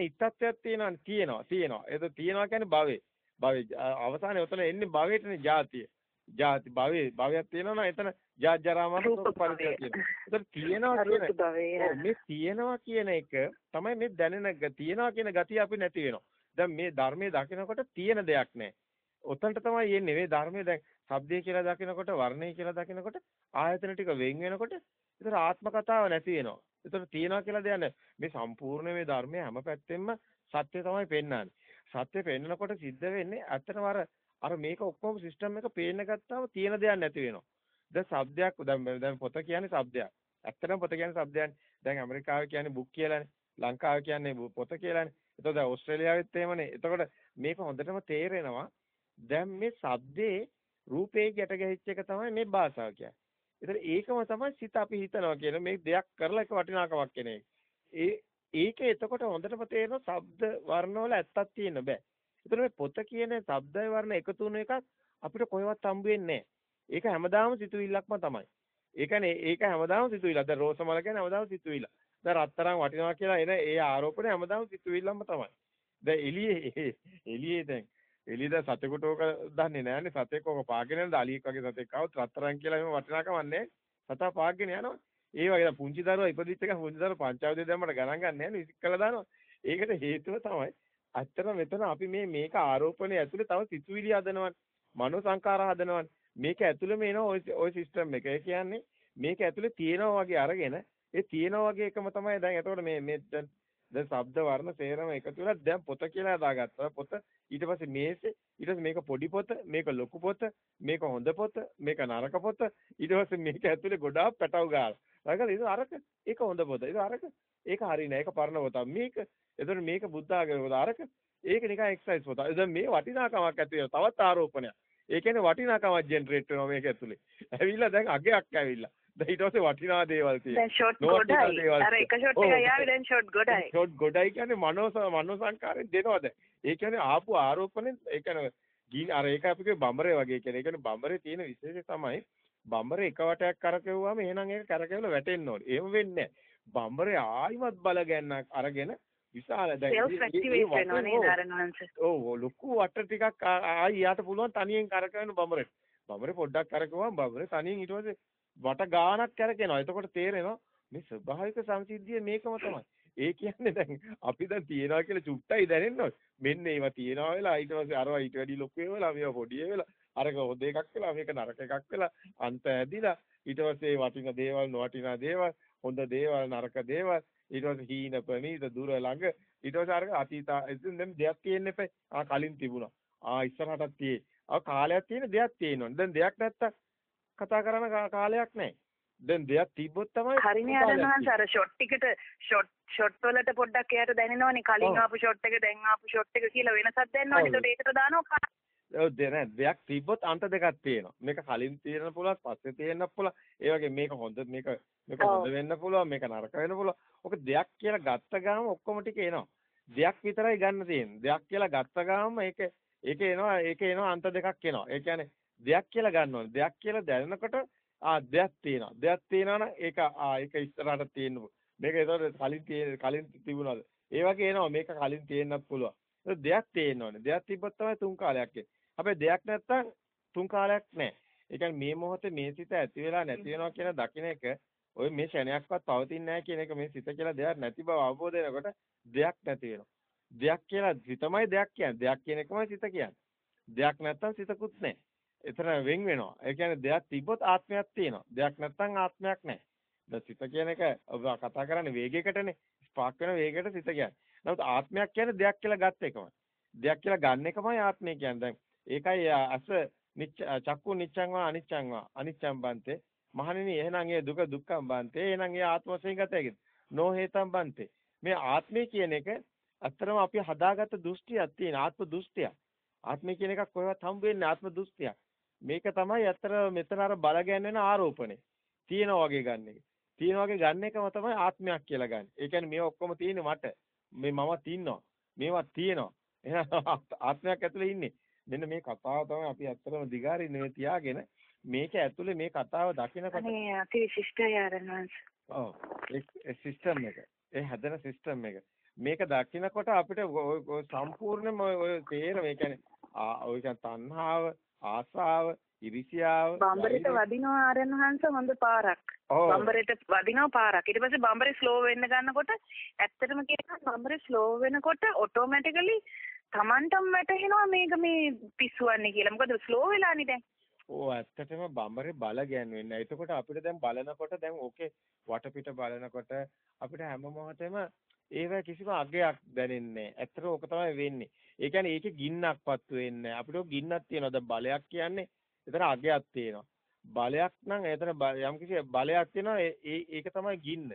ඉත්තත්වයක් තියෙනවානේ තියෙනවා තියෙනවා. ඒක තියෙනවා කියන්නේ භවේ. භවේ අවසානයේ උතන එන්නේ භවයටනේ ජාතිය. ජාති භවේ භවයක් තියෙනවා නම් එතන ජාත් ජරා මරණ පරිදේ තියෙනවා. ඒතර තියෙනවා කියන මේ තියෙනවා කියන එක තමයි මේ දැනෙන තියෙනවා කියන ගතිය අපි නැති වෙනවා. දැන් මේ ධර්මයේ දකිනකොට තියෙන දෙයක් නැහැ. ඔතනට තමයි යන්නේ මේ ධර්මයේ දැන් ශබ්දය කියලා දකිනකොට වර්ණය කියලා දකිනකොට ආයතන ටික වෙන් වෙනකොට ඒතර ආත්ම කතාව නැති වෙනවා. එතකොට තියනවා කියලා දෙයක් නැහැ. මේ සම්පූර්ණ මේ ධර්මයේ හැම පැත්තෙම සත්‍ය තමයි පෙන්වන්නේ. සත්‍ය පෙන්නකොට සිද්ධ වෙන්නේ ඇත්තටම අර අර මේක ඔක්කොම සිස්ටම් එක පේන්න ගත්තාම තියෙන දෙයක් නැති වෙනවා. දැන් શબ્දයක් දැන් දැන් පොත කියන්නේ શબ્දයක්. ඇත්තටම පොත කියන්නේ શબ્දයක්නේ. දැන් ඇමරිකාවේ කියන්නේ බුක් කියලානේ. ලංකාවේ කියන්නේ පොත කියලානේ. එතකොට දැන් ඕස්ට්‍රේලියාවෙත් එහෙමනේ. එතකොට මේක හොඳටම තේරෙනවා. දැන් මේ શબ્දේ රූපේ ගැට ගැහිච්ච එක තමයි මේ භාෂාව කියන්නේ. ඒතර ඒකම තමයි සිත අපි හිතනවා කියන මේ දෙයක් කරලා එක වටිනාකමක් කියන එක. ඒ ඒක එතකොට හොඳටම තේරෙනවා ශබ්ද වර්ණවල ඇත්තක් තියෙන බෑ. ඒතර මේ පොත කියන ශබ්දය වර්ණ එකතු වුණු එකක් අපිට කොහෙවත් හම්බ වෙන්නේ ඒක හැමදාම සිතුවිල්ලක්ම තමයි. ඒ කියන්නේ ඒක හැමදාම සිතුවිල්ල. දැන් රෝසමල කියන්නේ හැමදාම සිතුවිල්ල. දැන් රත්තරන් වටිනවා කියලා එන ඒ ආරෝපණය හැමදාම සිතුවිල්ලම තමයි. දැන් එළියේ එළියේ දැන් එළියද සතෙකුට ඕක දන්නේ නැහැනේ සතෙක් ඕක පාගෙන යනද අලියෙක් වගේ සතෙක් આવුත් රත්තරන් කියලා එහෙම වටිනාකමන්නේ සතා පාගෙන යනවා. ඒ වගේ පුංචි දරුවා ඉපදිච්ච එක පුංචි දරුවා පංචාවදේ දැම්මට ගණන් ගන්න නැහැ විසික් කළා දානවා. ඒකට හේතුව තමයි අත්තර මෙතන අපි මේ මේක ආරෝපණය ඇතුලේ තව සිතුවිලි හදනවා. මනෝ සංකාර හදනවා. මේක ඇතුලේ මේන ඔය ඔය සිස්ටම් එක. ඒ කියන්නේ මේක ඇතුලේ තියෙනවා වගේ අරගෙන ඒ තියෙනවා වගේ එකම තමයි දැන් එතකොට මේ මේ දැන් දැන් ශබ්ද වර්ණ සේරම එකතු වෙලා දැන් පොත කියලා හදාගත්තා. පොත ඊට පස්සේ මේසේ ඊට පස්සේ මේක පොඩි පොත, මේක ලොකු පොත, මේක හොඳ පොත, මේක නරක පොත. ඊට පස්සේ මේක ඇතුලේ ගොඩාක් පැටව ගාලා. ඊට ඒක අරක ඒක හොඳ පොත. ඒක අරක ඒක හරිනේ. ඒක පරණ පොත. මේක එතකොට මේක බුද්ධ ආගම පොත. අරක ඒක නිකන් එක්සයිස් පොත. දැන් මේ වටිනාකමක් ඇති වෙනවා. තවත් ආරෝපණයක්. ඒ කියන්නේ වටිනාකමක් ජෙනරේට් වෙනවා මේක ඇතුලේ. ඇවිල්ලා දැන් අගයක් ඇවිල්ලා. දැන් ඊට පස්සේ වටිනා දේවල් තියෙනවා. දැන් ෂොට් ගොඩයි. අර එක ෂොට් එක යාවි දැන් ෂොට් ගොඩයි. ෂොට් ගොඩයි කියන්නේ මනෝ මනෝ සංකාරයෙන් දෙනවා දැන්. ඒ කියන්නේ ආපු ආරෝපණයෙන් ඒ කියන්නේ ගිනි අර ඒක අපි කිය බඹරේ වගේ කියන්නේ. ඒ කියන්නේ බඹරේ තියෙන විශේෂය තමයි බඹරේ එක වටයක් කරකෙව්වම එහෙනම් ඒක කරකෙවල වැටෙන්න ඕනේ. එහෙම වෙන්නේ නැහැ. බඹරේ ආයිමත් බල ගන්නක් අරගෙන විශාල දැන්. ඔව් ලොකු වට ටිකක් ආයි යාට පුළුවන් තනියෙන් කරකවෙන්න බඹරේ. බඹරේ පොඩ්ඩක් කරකවුවම බඹරේ තනියෙන් ඊට පස්සේ වට ගානක් කරකිනවා. එතකොට තේරෙනවා මේ ස්වභාවික සංසිද්ධිය මේකම තමයි. ඒ කියන්නේ දැන් අපි දැන් තියනවා කියලා චුට්ටයි දැනෙන්නේ. මෙන්න ඒවා තියනවා වෙලා ඊට පස්සේ අරවා ඊට වැඩි ලොකු වෙලා මේවා පොඩි වෙලා අරක හොද එකක් වෙලා මේක නරක එකක් වෙලා අන්ත ඇදිලා ඊට පස්සේ වටින දේවල් නොවටිනා දේවල් හොඳ දේවල් නරක දේවල් ඊට පස්සේ හීන ප්‍රනීත දුර ළඟ ඊට පස්සේ අර අතීත දැන් දෙයක් තියෙන්න එපා. ආ කලින් තිබුණා. ආ ඉස්සරහටත් තියෙයි. ආ කාලයක් තියෙන දෙයක් තියෙනවනේ. දැන් දෙයක් නැත්තම් කතා කරන කාලයක් නැහැ. දැන් දෙයක් තිබ්බොත් තමයි හරිනේ අරනවන්ස අර ෂොට් ටිකට ෂොට් ෂොට් වලට පොඩ්ඩක් එයාට දැනෙනවනේ කලින් ආපු ෂොට් එක දැන් ආපු ෂොට් එක කියලා වෙනසක් දැනෙනවනේ. ඒකට ඒකට දානවා ඔව් දෙන දෙයක් තිබ්බොත් අන්ත දෙකක් තියෙනවා. මේක කලින් තියෙන්න පුළුවන්, පස්සේ තියෙන්න පුළුවන්. ඒ වගේ මේක හොඳ මේක මේක හොඳ වෙන්න පුළුවන්, මේක නරක වෙන්න පුළුවන්. ඔක දෙයක් කියලා ගත්ත ගාම ඔක්කොම ටික එනවා. දෙයක් විතරයි ගන්න තියෙන්නේ. දෙයක් කියලා ගත්ත ගාම ඒක ඒක එනවා, ඒක එනවා අන්ත දෙකක් එනවා. ඒ කියන්නේ දෙයක් කියලා ගන්න ඕනේ. දෙයක් කියලා දැනනකොට ආ දෙයක් තියෙනවා. දෙයක් තියෙනවා නම් ඒක ආ ඒක ඉස්සරහට තියෙන්න මේක ඒතකොට කලින් තියෙන කලින් තිබුණාද? ඒ වගේ එනවා මේක කලින් තියෙන්නත් පුළුවන්. දෙයක් තියෙන්න ඕනේ. දෙයක් තිබ්බොත් තමයි තුන් කාලයක් එන්නේ. හැබැයි දෙයක් නැත්තම් තුන් කාලයක් නැහැ. ඒ කියන්නේ මේ මොහොතේ මේ සිත ඇති වෙලා නැති වෙනවා කියන දකින්න එක ඔය මේ ෂණයක්වත් පවතින්නේ නැහැ කියන එක මේ සිත කියලා දෙයක් නැති බව අවබෝධ වෙනකොට දෙයක් නැති වෙනවා. දෙයක් කියලා සිතමයි දෙයක් කියන්නේ. දෙයක් කියන එකමයි සිත කියන්නේ. දෙයක් නැත්තම් සිතකුත් නැහැ. එතන වෙන් වෙනවා. ඒ කියන්නේ දෙයක් තිබ්බොත් ආත්මයක් තියෙනවා. දෙයක් නැත්තම් ආත්මයක් නැහැ. දැන් සිත කියන එක ඔබ කතා කරන්නේ වේගයකටනේ. ස්පාක් වෙන වේගයට සිත කියන්නේ. නමුත් ආත්මයක් කියන්නේ දෙයක් කියලා ගත්ත එකමයි. දෙයක් කියලා ගන්න එකමයි ආත්මය කියන්නේ. දැන් ඒකයි අස නිච්ච චක්කු නිච්ඡං වා අනිච්ඡං වා අනිච්ඡං බන්තේ මහණෙනි එහෙනම් ඒ දුක දුක්ඛම් බන්තේ එහෙනම් ඒ ආත්ම වශයෙන් ගත හැකිද නෝ හේතම් බන්තේ මේ ආත්මය කියන එක අත්‍තරම අපි හදාගත්ත දෘෂ්ටියක් තියෙන ආත්ම දෘෂ්ටියක් ආත්මය කියන එකක් කොහෙවත් හම්බ වෙන්නේ ආත්ම දෘෂ්ටියක් මේක තමයි අතර මෙතන අර බල ගැන්වෙන ආරෝපණය තියෙනා වගේ ගන්න එක තියෙනා වගේ ගන්න එකම තමයි ආත්මයක් කියලා ගන්න. ඒ කියන්නේ මේවා ඔක්කොම තියෙන්නේ මට. මේ මමත් ඉන්නවා. මේවා තියෙනවා. එහෙනම් ආත්මයක් ඇතුලේ ඉන්නේ. මෙන්න මේ කතාව තමයි අපි ඇත්තටම දිගාරින්නේ මේ තියාගෙන මේක ඇතුලේ මේ කතාව දකිනකොට අනේ අති විශිෂ්ටයි ආරණවංශ. ඔව් ඒ සිස්ටම් එක. ඒ හැදෙන සිස්ටම් එක. මේක දකිනකොට අපිට සම්පූර්ණයෙන්ම ඔය තේරෙන ඒ කියන්නේ ඔය කියන්නේ තණ්හාව ආසාව ඉරිසියාව බම්බරේට වදිනවා ආරයන් වහන්සේ හොඳ පාරක්. බම්බරේට වදිනවා පාරක්. ඊට පස්සේ බම්බරේ ස්ලෝ වෙන්න ගන්නකොට ඇත්තටම කියනවා බම්බරේ ස්ලෝ වෙනකොට ඔටෝමැටිකලි Tamanටම වැටහෙනවා මේක මේ පිස්සුවන්නේ කියලා. මොකද ස්ලෝ වෙලානේ දැන්. ඕ ඇත්තටම බඹරේ බල ගැන්වෙන්නේ. එතකොට අපිට දැන් බලනකොට දැන් ඕකේ වටපිට බලනකොට අපිට හැම මොහොතෙම ඒව කිසිම අගයක් දැනෙන්නේ නැහැ. ඇත්තට ඕක තමයි වෙන්නේ. ඒ කියන්නේ ඒකේ ගින්නක්වත් වෙන්නේ නැහැ. අපිට ගින්නක් තියෙනවා. දැන් බලයක් කියන්නේ එතන අගයක් තියෙනවා. බලයක් නම් එතන යම් කිසි බලයක් තියෙනවා. ඒ ඒක තමයි ගින්න.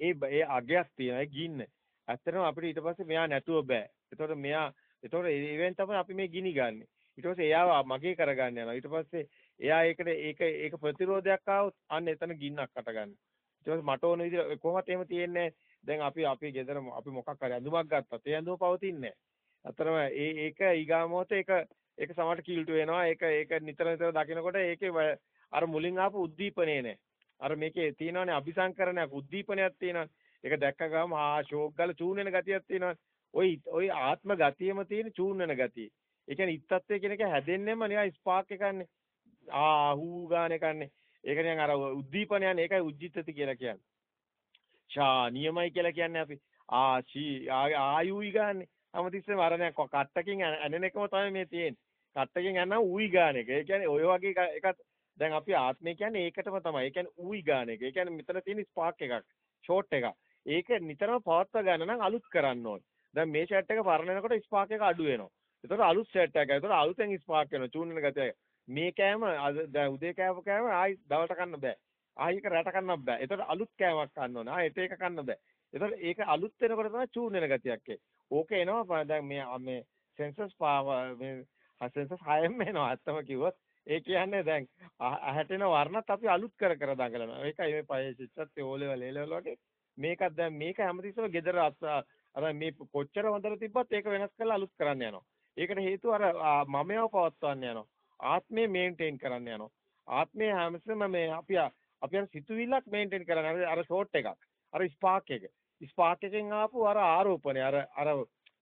ඒ ඒ අගයක් තියෙනවා. ඒ ගින්න. ඇත්තටම අපිට ඊට පස්සේ මෙයා නැතුව බෑ. එතකොට මෙයා එතකොට ඉවෙන් තමයි අපි මේ ගිනි ගන්නෙ. ඊට පස්සේ එයාව මගේ කරගන්න යනවා. ඊට පස්සේ එයා ඒකට ඒක ඒක ප්‍රතිරෝධයක් ආවොත් අන්න එතන ගින්නක් අට ගන්න. ඊට පස්සේ මට ඕන විදිහට කොහොමද එහෙම තියෙන්නේ දැන් අපි අපි ගෙදර අපි මොකක් හරි ඇඳුමක් ගත්තත් ඒ ඇඳුම පවතින්නේ නැහැ. ඒ ඒක ඊගා මොහොතේ ඒක ඒක සමහර කිල්ට වෙනවා. ඒක ඒක නිතර නිතර දකිනකොට ඒකේ අර මුලින් ආපු උද්දීපනේ නැහැ. අර මේකේ තියෙනවානේ අபிසංකරණයක් උද්දීපනයක් තියෙනවා. ඒක දැක්ක ගම ආ ෂෝක් ගාලා චූන් වෙන ගතියක් තියෙනවා. ওই ওই ආත්ම ගතියෙම තියෙන චූන් වෙන ගතිය. ඒ කියන්නේ ඉත්තත්වය කියන එක හැදෙන්නෙම නිකන් ස්පාක් එකන්නේ. ආ හූ ගාන එකන්නේ. ඒක නිකන් අර උද්දීපනයන් ඒකයි උජ්ජිතති කියලා කියන්නේ. ෂා නියමයි කියලා කියන්නේ අපි. ආ ෂී ආයුයි ගාන්නේ. හැමතිස්සෙම අර නෑ කට්ටකින් ඇනෙන එකම තමයි මේ තියෙන්නේ. කට්ටකින් ඇනන උයි ගාන එක. ඒ කියන්නේ ඔය වගේ එකක් දැන් අපි ආත්මය කියන්නේ ඒකටම තමයි. ඒ කියන්නේ උයි ගාන එක. ඒ කියන්නේ මෙතන තියෙන ස්පාක් එකක්. ෂෝට් එකක්. ඒක නිතරම පවත්වා ගන්න නම් අලුත් කරන්න ඕනේ. දැන් මේ ෂර්ට් එක පරණ වෙනකොට ස්පාක් එක අඩු වෙනවා. ඒතකොට අලුත් ෂර්ට් එකක්. ඒතකොට අලුතෙන් ස්පාක් වෙනවා. චූන් වෙන ගතිය. මේ කෑම දැන් උදේ කෑව කෑම ආයි දවල්ට කන්න බෑ. ආයි එක රැට කන්නත් බෑ. ඒතකොට අලුත් කෑමක් කන්න ඕනේ. ආයි ඒක කන්න බෑ. ඒතකොට ඒක අලුත් වෙනකොට තමයි චූන් වෙන ගතියක් ඒ. ඕක එනවා දැන් මේ මේ සෙන්සස් පාව මේ සෙන්සස් හයෙම එනවා. ඇත්තම කිව්වොත් ඒ කියන්නේ දැන් ඇහැටෙන වර්ණත් අපි අලුත් කර කර දඟලනවා. ඒකයි මේ පහේ සිච්චත් ඕලෙවල් ඒලෙවල් වගේ මේකත් දැන් මේක හැමතිස්සම gedara අර මේ කොච්චර හොඳට තිබ්බත් ඒක වෙනස් කරලා අලුත් කරන්න යනවා. ඒකට හේතුව අර මමයව පවත්වන්න යනවා. ආත්මය මේන්ටේන් කරන්න යනවා. ආත්මය හැමසෙම මේ අපි අපි අර සිතුවිල්ලක් මේන්ටේන් කරන්න අර ෂෝට් එකක්. අර ස්පාක් එක. ස්පාක් එකෙන් ආපු අර ආරෝපණය අර අර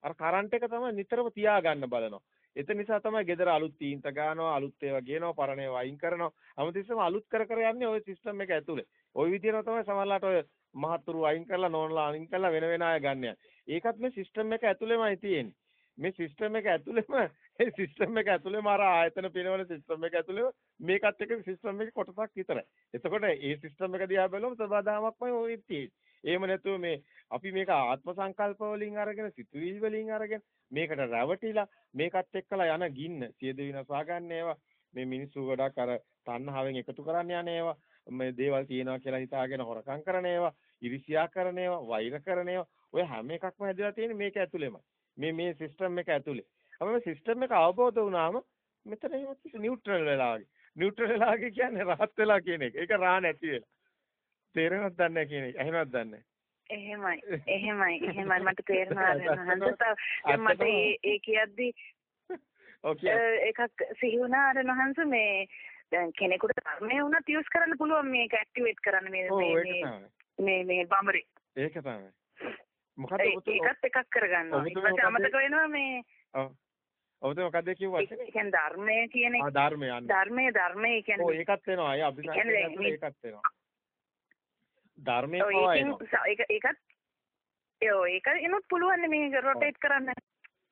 අර කරන්ට් එක තමයි නිතරම තියාගන්න බලනවා. ඒක නිසා තමයි gedara අලුත් තීන්ත ගන්නවා අලුත් ඒවා ගේනවා පරණ ඒවා අයින් කරනවා. හැමතිස්සෙම අලුත් කර කර යන්නේ ওই සිස්ටම් එක ඇතුලේ. ওই විදිහට තමයි සමහරලාට ඔය මහතුරු අයින් කරලා නෝනලා අයින් කරලා වෙන වෙන අය ගන්න ඒකත් මේ සිස්ටම් එක ඇතුලේමයි තියෙන්නේ. මේ සිස්ටම් එක ඇතුලේම ඒ සිස්ටම් එක ඇතුලේම අර ආයතන පිනවන සිස්ටම් එක ඇතුලේම මේකත් එක්ක සිස්ටම් එකේ කොටසක් විතරයි. එතකොට ඒ සිස්ටම් එක දිහා බලුවම සබදාමක්මයි ඔය තියෙන්නේ. එහෙම නැතුව මේ අපි මේක ආත්ම සංකල්ප වලින් අරගෙන සිතුවිලි වලින් අරගෙන මේකට රැවටිලා මේකත් එක්කලා යන ගින්න සියද විනාශා ගන්න ඒවා මේ මිනිස්සු ගොඩක් අර තණ්හාවෙන් එකතු කරන්න යන ඒවා මේ දේවල් තියෙනවා කියලා හිතාගෙන හොරකම් කරන ඒවා ඉරිසියා කරන ඒවා වෛර කරන ඒවා ඔය හැම එකක්ම හැදලා තියෙන්නේ මේක ඇතුළෙමයි මේ මේ සිස්ටම් එක ඇතුලේ. අපි සිස්ටම් එක අවබෝධ වුණාම මෙතන එහෙම නියුට්‍රල් වෙලා වගේ. නියුට්‍රල් වෙලා වගේ කියන්නේ රහත් වෙලා කියන එක. ඒක රා නැති වෙලා. තේරෙනවද දන්නේ කියන එක. එහෙමවත් දන්නේ එහෙමයි. එහෙමයි. එහෙමයි මට තේරෙනවා හන්දස මට ඒ කියද්දි එකක් සිහි වුණා අර නහන්ස මේ දැන් කෙනෙකුට ධර්මය වුණත් යූස් කරන්න පුළුවන් මේක ඇක්ටිවේට් කරන්න මේ මේ මේ මේ බඹරේ. ඒක තමයි. මොකද ඒකත් එකක් කරගන්නවා. ඊට පස්සේ අමතක වෙනවා මේ ඔව්. ඔබතුම මොකද කිව්වා? ඒ කියන්නේ ධර්මය කියන එක. ආ ධර්මය යන්නේ. ධර්මය ධර්මය කියන්නේ. ඔව් ඒකත් වෙනවා. අය අභිසංකේතය ඒකත් වෙනවා. ධර්මයේ පවා එනවා. ඒක ඒකත් ඒ ඒක එනොත් පුළුවන් මේ රොටේට් කරන්න.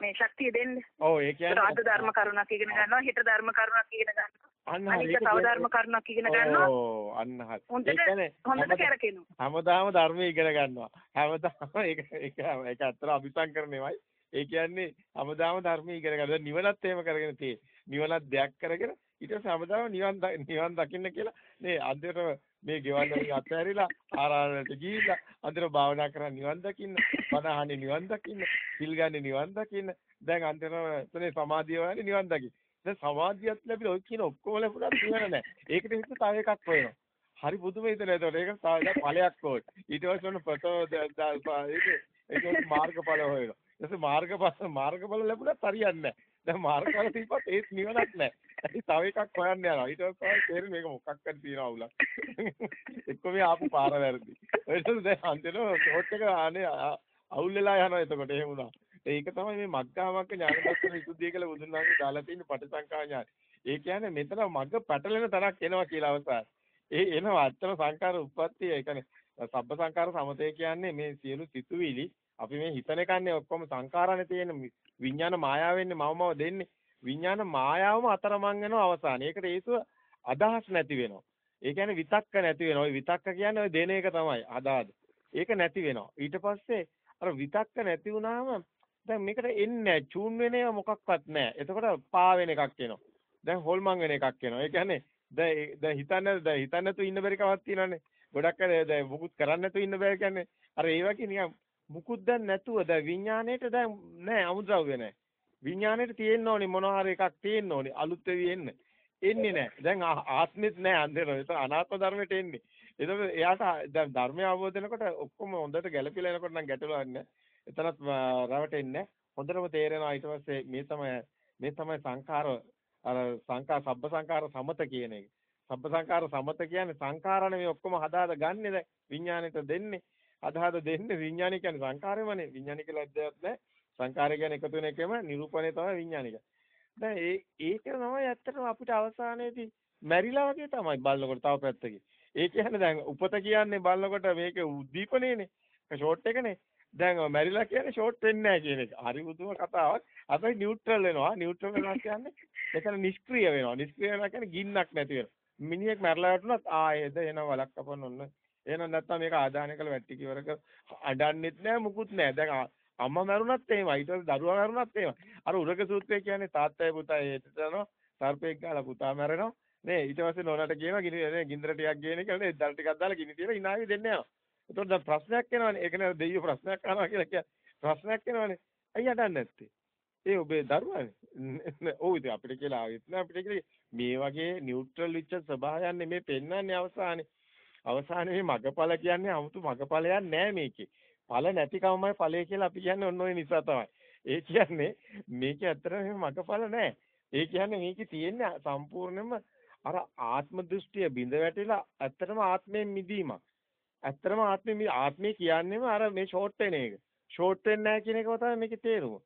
මේ ශක්තිය දෙන්න. ඔව් ඒ කියන්නේ අද ධර්ම කරුණක් ඉගෙන ගන්නවා හෙට ධර්ම කරුණක් ඉගෙන ගන්නවා. අන්න හරි. ඒක තව ධර්ම කරුණක් ඉගෙන ගන්නවා. ඔව් අන්න හරි. ඒ කියන්නේ හොඳට කරකිනවා. හැමදාම ධර්මයේ ඉගෙන ගන්නවා. හැමදාම ඒක ඒක ඒක අතර අபிසංකරණයමයි. ඒ කියන්නේ හැමදාම ධර්මයේ ඉගෙන ගන්නවා. නිවනත් එහෙම කරගෙන තියෙන්නේ. නිවනත් දෙයක් කරගෙන ඊට පස්සේ හැමදාම නිවන් නිවන් දකින්න කියලා. මේ අන්තිමට මේ ගෙවල් වලින් අත්හැරිලා ආරාධනට ගිහිල්ලා අන්තිමට භාවනා කරන් නිවන් දකින්න බණ අහන්නේ නිවන් දකින්න සිල් ගන්නේ නිවන් දකින්න. දැන් අන්තිමට එතනේ සමාධිය වගේ නිවන් දකින්න. දැන් සමාධියත් ලැබිලා ඔය කියන ඔක්කොම ලැබුණත් නිවන නැහැ ඒකට හිත තව එකක් හොයනවා. හරි පුදුම හිතන ඒතකොට ඒක තව ඵලයක් ඕනේ. ඊට පස්සේ ඔන්න ප්‍රථම ඒක ඒක මාර්ගඵල හොයනවා. ඊට මාර්ගඵල මාර්ගඵල ලැබුණත් හරියන්නේ නැහැ දැන් මාර්ගඵල තිබ්බත් ඒත් නිවනක් නැහැ. ඇයි තව එකක් හොයන්න යනවා. ඊට පස්සේ තේරෙන්නේ මේක මොකක් හරි තියෙන අවුලක්. එක්ක මේ ආපු පාර වැරදි. ඒකද දැන් අන්තිමට ෂෝට් එක අනේ අවුල් වෙලා යනවා එතකොට එහෙම වුණා. ඒක තමයි මේ මග්ගාමග්ග ඥාන දර්ශන විසුද්ධිය කියලා බුදුන් වහන්සේ දාලා තියෙන පටිසංකා ඥාන. ඒ කියන්නේ මෙතන මග්ග පැටලෙන තරක් එනවා කියලා අවසාන. ඒ එනවා අත්තම සංකාර උප්පත්තිය ඒ කියන්නේ සබ්බ සංකාර සමතය කියන්නේ මේ සියලු සිතුවිලි අපි මේ හිතන එකන්නේ ඔක්කොම සංකාරනේ තියෙන විඥාන මායාවෙන්නේ මවමව දෙන්නේ. විඥාන මායාවම අතරමං වෙනවා අවසාන. ඒකට හේතුව අදහස් නැති වෙනවා. ඒ කියන්නේ විතක්ක නැති වෙනවා. ওই විතක්ක කියන්නේ ওই දෙන එක තමයි අදාද. ඒක නැති වෙනවා. ඊට පස්සේ අර විතක්ක නැති වුණාම දැන් මේකට එන්නේ නැහැ. චූන් වෙන ඒවා මොකක්වත් නැහැ. එතකොට පා වෙන එකක් එනවා. දැන් හොල්මන් වෙන එකක් එනවා. ඒ කියන්නේ දැන් දැන් හිතන්න දැන් හිතන්න නැතුව ඉන්න බැරි කමක් තියෙනවානේ. ගොඩක් අය දැන් මුකුත් කරන්න නැතුව ඉන්න බෑ කියන්නේ. අර ඒ වගේ නිකන් මුකුත් දැන් නැතුව දැන් විඥාණයට දැන් නැහැ අමුද්‍රව්‍ය නැහැ. විඥාණයට තියෙන්න ඕනේ මොනවා හරි එකක් තියෙන්න ඕනේ අලුත් වෙවි එන්න. එන්නේ නැහැ. දැන් ආත්මෙත් නැහැ අන්දේන. ඒක අනාත්ම ධර්මයට එන්නේ. එතකොට එයාට දැන් ධර්මය අවබෝධ වෙනකොට ඔක්කොම හොඳට ගැළපීලා එනකොට නම් ගැටලුවක් නැහැ. එතනත් රැවටෙන්නේ හොඳටම තේරෙනවා ඊට පස්සේ මේ තමයි මේ තමයි සංඛාර අර සංඛා සබ්බ සංඛාර සමත කියන එක. සබ්බ සංඛාර සමත කියන්නේ සංඛාරණ මේ ඔක්කොම හදාද ගන්නෙ දැන් විඥාණයට දෙන්නේ. අදහද දෙන්නේ විඥානය කියන්නේ සංඛාරෙමනේ. විඥානය කියලා අධ්‍යයත් නැහැ. සංඛාරය කියන්නේ එකතු වෙන එකම නිරූපණය තමයි විඥානික. දැන් ඒ ඒක තමයි ඇත්තටම අපිට අවසානයේදී මැරිලා වගේ තමයි බලනකොට තව පැත්තකින්. ඒ කියන්නේ දැන් උපත කියන්නේ බලනකොට මේක උද්දීපනයේනේ. ෂෝට් එකනේ. දැන් මැරිලා කියන්නේ ෂෝට් වෙන්නේ නැහැ කියන එක. හරි බුදුම කතාවක්. අපි නියුට්‍රල් වෙනවා. නියුට්‍රල් වෙනවා කියන්නේ එතන නිෂ්ක්‍රීය වෙනවා. නිෂ්ක්‍රීය වෙනවා කියන්නේ ගින්නක් නැති වෙනවා. මිනිහෙක් මැරලා වැටුණත් ආයෙද එන වලක් කපන්න ඕන. එහෙනම් නැත්තම් මේක ආදාහනය කළ වැටි කිවරක අඩන්නෙත් නැහැ මුකුත් නැහැ. දැන් අම්මා මැරුණත් එහෙමයි. ඊට පස්සේ දරුවා මැරුණත් එහෙමයි. අර උරක සූත්‍රය කියන්නේ තාත්තයි පුතයි හේතට යනවා. සර්පෙක් ගාලා පුතා මැරෙනවා. නේ ඊට පස්සේ නෝනාට කියනවා ගිනි නේ ගින්දර ටිකක් ගේන කියලා නේ දල් ටිකක් දාලා ගිනි තියලා ඉනාවි දෙන්න යනවා. එතකොට දැන් ප්‍රශ්නයක් එනවනේ. ඒක නේද දෙයියෝ ප්‍රශ්නයක් අහනවා කියලා කියන්නේ. ප්‍රශ්නයක් එනවනේ. අයියා දන්නේ නැත්තේ. ඒ ඔබේ දරුවානේ. ඔව් ඉතින් අපිට කියලා ආවෙත් නෑ අපිට කියලා මේ වගේ නියුට්‍රල් විච්ච ස්වභාවයන් නෙමේ පෙන්වන්නේ අවසානයේ. අවසානයේ මේ මගපල කියන්නේ 아무තු මගපලයක් නෑ මේකේ. ඵල නැතිකමයි ඵලය කියලා අපි කියන්නේ ඔන්න ඔය නිසා තමයි. ඒ කියන්නේ මේක ඇත්තටම මගපල නෑ. ඒ කියන්නේ මේකේ තියෙන්නේ සම්පූර්ණයෙන්ම අර ආත්ම දෘෂ්ටිය බිඳ වැටිලා ඇත්තටම ආත්මයෙන් මිදීමක්. ඇත්තටම ආත්මෙ ආත්මය කියන්නේම අර මේ ෂෝට් වෙන එක. ෂෝට් වෙන්නේ නැහැ කියන එකම තමයි මේකේ තේරුම.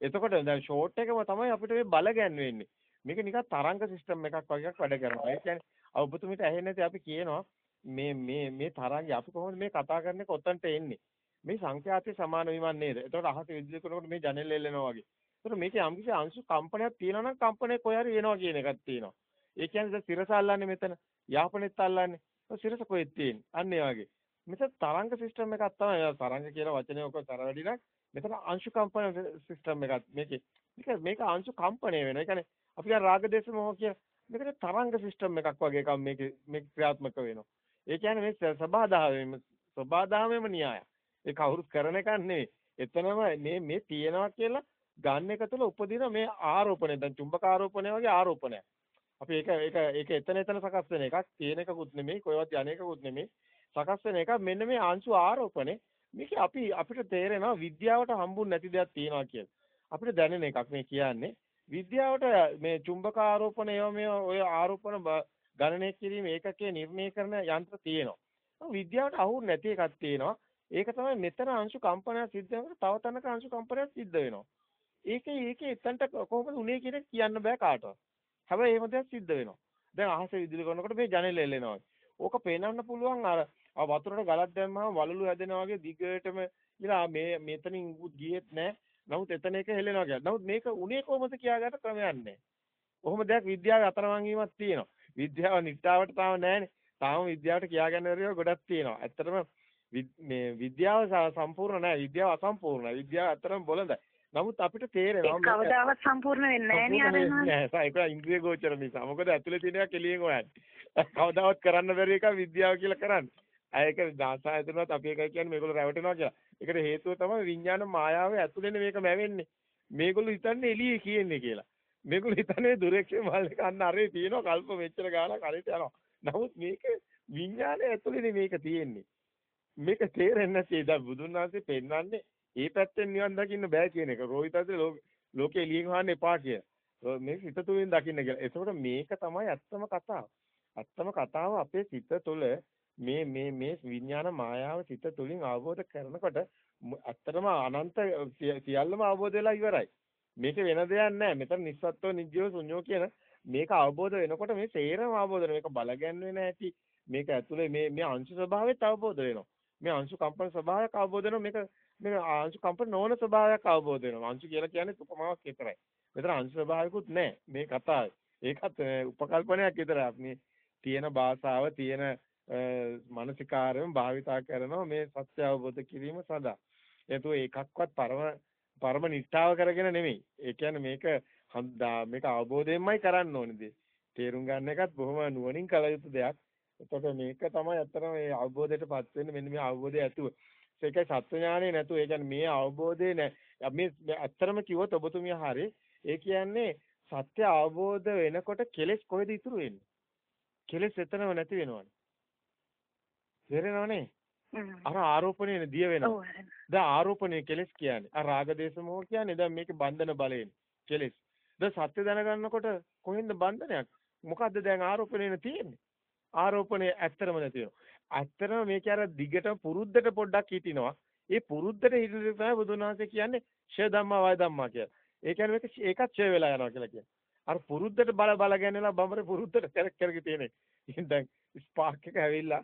එතකොට දැන් ෂෝට් එකම තමයි අපිට මේ බල ගැන්වෙන්නේ. මේක නිකන් තරංග සිස්ටම් එකක් වගේ එකක් වැඩ කරනවා. ඒ කියන්නේ ඔබතුමිට ඇහෙන්නේ නැති අපි කියනවා මේ මේ මේ තරංගය අපි කොහොමද මේ කතා කරන්නේ කොතනට එන්නේ? මේ සංඛ්‍යාතේ සමාන විමන් නේද? එතකොට අහස විදුලි කරනකොට මේ ජනෙල් එල්ලෙනවා වගේ. එතකොට මේකේ යම්කිසි අංශු කම්පනයක් තියෙනවා නම් කම්පනය කොහේ හරි වෙනවා කියන එකක් තියෙනවා. ඒ කියන්නේ සිරස අල්ලන්නේ මෙතන. යාපනෙත් අල්ලන්නේ. සිරස කොහෙද තියෙන්නේ? අන්න ඒ වගේ. මෙතන තරංග සිස්ටම් එකක් තමයි තරංග කියන වචනේ ඔක තර වැඩි නම් මෙතන අංශු කම්පන සිස්ටම් එකක් මේකේ මේක මේක අංශු කම්පණය වෙනවා ඒ කියන්නේ අපි දැන් රාග දේශ මොහ කියන මේකට තරංග සිස්ටම් එකක් වගේ එකක් මේක මේක ක්‍රියාත්මක වෙනවා ඒ කියන්නේ මේ සබාදාවෙම සබාදාවෙම න්‍යාය ඒ කවුරුත් කරන එකක් නෙවෙයි. එතනම මේ මේ තියෙනවා කියලා ගන්න එක තුළ උපදින මේ ආරෝපණය. දැන් චුම්බක ආරෝපණය වගේ ආරෝපණයක්. අපි ඒක ඒක ඒක එතන එතන සකස් වෙන එකක්. තියෙන එකකුත් නෙමෙයි කොයිවත් යන එකකුත් නෙමෙයි. සකස් වෙන එක මෙන්න මේ අංශු ආරෝපණය මේක අපි අපිට තේරෙනවා විද්‍යාවට හම්බුනේ නැති දෙයක් තියෙනවා කියලා. අපිට දැනෙන එකක් මේ කියන්නේ. විද්‍යාවට මේ චුම්බක ආරෝපණ ඒවා මේ ඔය ආරෝපණ ගණනය කිරීම ඒකකයේ නිර්ණය කරන යන්ත්‍ර තියෙනවා. විද්‍යාවට අහුන්නේ නැති එකක් තියෙනවා. ඒක තමයි මෙතන අංශු කම්පනයක් සිද්ධ වෙනකොට තව තැනක අංශු කම්පනයක් සිද්ධ වෙනවා. ඒකේ ඒකේ එතනට කොහොමද උනේ කියන කියන්න බෑ කාටවත්. හැබැයි එහෙම දෙයක් සිද්ධ වෙනවා. දැන් අහස විදුලි කරනකොට මේ ජනෙල එල්ලෙනවා. ඕක පේනන්න පුළුවන් අර ආ වතුරට ගලක් දැම්මම වලලු හැදෙනවා වගේ දිගටම ඉතින් මේ මෙතනින් ගියෙත් නැහැ. නමුත් එතන එක හෙලෙනවා කියලා. නමුත් මේක උනේ කොහොමද කියාගන්න ක්‍රමයක් නැහැ. කොහොම දෙයක් විද්‍යාවේ අතරමං වීමක් තියෙනවා. විද්‍යාව නිට්ටාවට තාම නැහැනේ. තාම විද්‍යාවට කියාගන්න බැරිව ගොඩක් තියෙනවා. ඇත්තටම මේ විද්‍යාව සම්පූර්ණ නැහැ. විද්‍යාව අසම්පූර්ණයි. විද්‍යාව ඇත්තටම බොළඳයි. නමුත් අපිට තේරෙනවා ඒක කවදාවත් සම්පූර්ණ වෙන්නේ නැහැ නේ අර ඒක ඉන්ද්‍රිය ගෝචර නිසා. මොකද ඇතුලේ තියෙන එක එළියෙන් හොයන්නේ. කවදාවත් කරන්න බැරි එක විද්‍යාව කියලා කරන්නේ. ඒක දාසායතනවත් අපි එකයි කියන්නේ මේගොල්ලෝ රැවටෙනවා කියලා. ඒකට හේතුව තමයි විඥාන මායාවේ ඇතුළේනේ මේක මැවෙන්නේ. මේගොල්ලෝ හිතන්නේ එළියේ කියන්නේ කියලා. මේගොල්ලෝ හිතන්නේ දුරේක්ෂේ මල් එක අන්න අරේ තියෙනවා කල්ප මෙච්චර ගානක් හරියට යනවා. නමුත් මේක විඥානයේ ඇතුළේනේ මේක තියෙන්නේ. මේක තේරෙන්නේ නැති දැන් බුදුන් වහන්සේ පෙන්වන්නේ ඒ පැත්තෙන් නිවන් දකින්න බෑ කියන එක. රෝහිතද ලෝකේ එළියෙන් හොයන්න එපා කිය. මේක හිත තුලින් දකින්න කියලා. එතකොට මේක තමයි ඇත්තම කතාව. ඇත්තම කතාව අපේ සිත තුළ මේ මේ මේ විඥාන මායාව සිත තුළින් අවබෝධ කරනකොට ඇත්තටම අනන්ත සියල්ලම අවබෝධ වෙලා ඉවරයි. මේක වෙන දෙයක් නැහැ. මෙතන නිස්සත්ත්ව නිජ්ජෝ ශුන්‍යෝ කියන මේක අවබෝධ වෙනකොට මේ සේරම අවබෝධ වෙනවා. මේක බලගන්නේ නැති. මේක ඇතුලේ මේ මේ අංශු ස්වභාවයත් අවබෝධ වෙනවා. මේ අංශු කම්පන ස්වභාවයක් අවබෝධ වෙනවා. මේක මේ අංශු කම්පන නොවන ස්වභාවයක් අවබෝධ වෙනවා. අංශු කියලා කියන්නේ උපමාවක් විතරයි. මෙතන අංශු ස්වභාවිකුත් නැහැ. මේ කතාවේ. ඒකත් උපකල්පනයක් විතරයි. මේ තියෙන භාෂාව තියෙන මානසිකාරයෙන් භාවිතා කරනවා මේ සත්‍ය අවබෝධ කිරීම සඳහා. ඒතු ඒකක්වත් පරම පරම නිට්ඨාව කරගෙන නෙමෙයි. ඒ කියන්නේ මේක මේක අවබෝධයෙන්මයි කරන්න ඕනේ දේ. තේරුම් ගන්න එකත් බොහොම නුවණින් කළ යුතු දෙයක්. එතකොට මේක තමයි අත්‍තරම මේ අවබෝධයටපත් වෙන්නේ මෙන්න මේ අවබෝධය ඇතුව. ඒකයි සත්‍ය ඥානෙ නැතුව ඒ කියන්නේ මේ අවබෝධය නෑ. මේ අත්‍තරම කිව්වොත් ඔබතුමිය හරි ඒ කියන්නේ සත්‍ය අවබෝධ වෙනකොට කෙලෙස් කොහෙද ඉතුරු වෙන්නේ? කෙලෙස් එතනම නැති වෙනවනේ. තේරෙනවනේ? අර ආරෝපණය දිය වෙනවා. දැන් ආරෝපණය කෙලස් කියන්නේ. අර රාග දේශ මොහ කියන්නේ දැන් මේකේ බන්ධන බලයෙන් කෙලස්. දැන් සත්‍ය දැනගන්නකොට කොහෙන්ද බන්ධනයක්? මොකද්ද දැන් ආරෝපණයනේ තියෙන්නේ? ආරෝපණය ඇත්තරම නැති. ඇත්තරම මේක අර දිගට පුරුද්දට පොඩ්ඩක් හිටිනවා. ඒ පුරුද්දට හිටින තමයි බුදුන් වහන්සේ කියන්නේ ෂය ධම්මා වය ධම්මා කියලා. ඒ කියන්නේ මේක ඒකත් ෂය වෙලා යනවා කියලා කියන්නේ. අර පුරුද්දට බල බල ගැනලා බඹරේ පුරුද්දට කරක් කරගෙන තියෙන. ඉතින් දැන් ස්පාර්ක් එක ඇවිල්ලා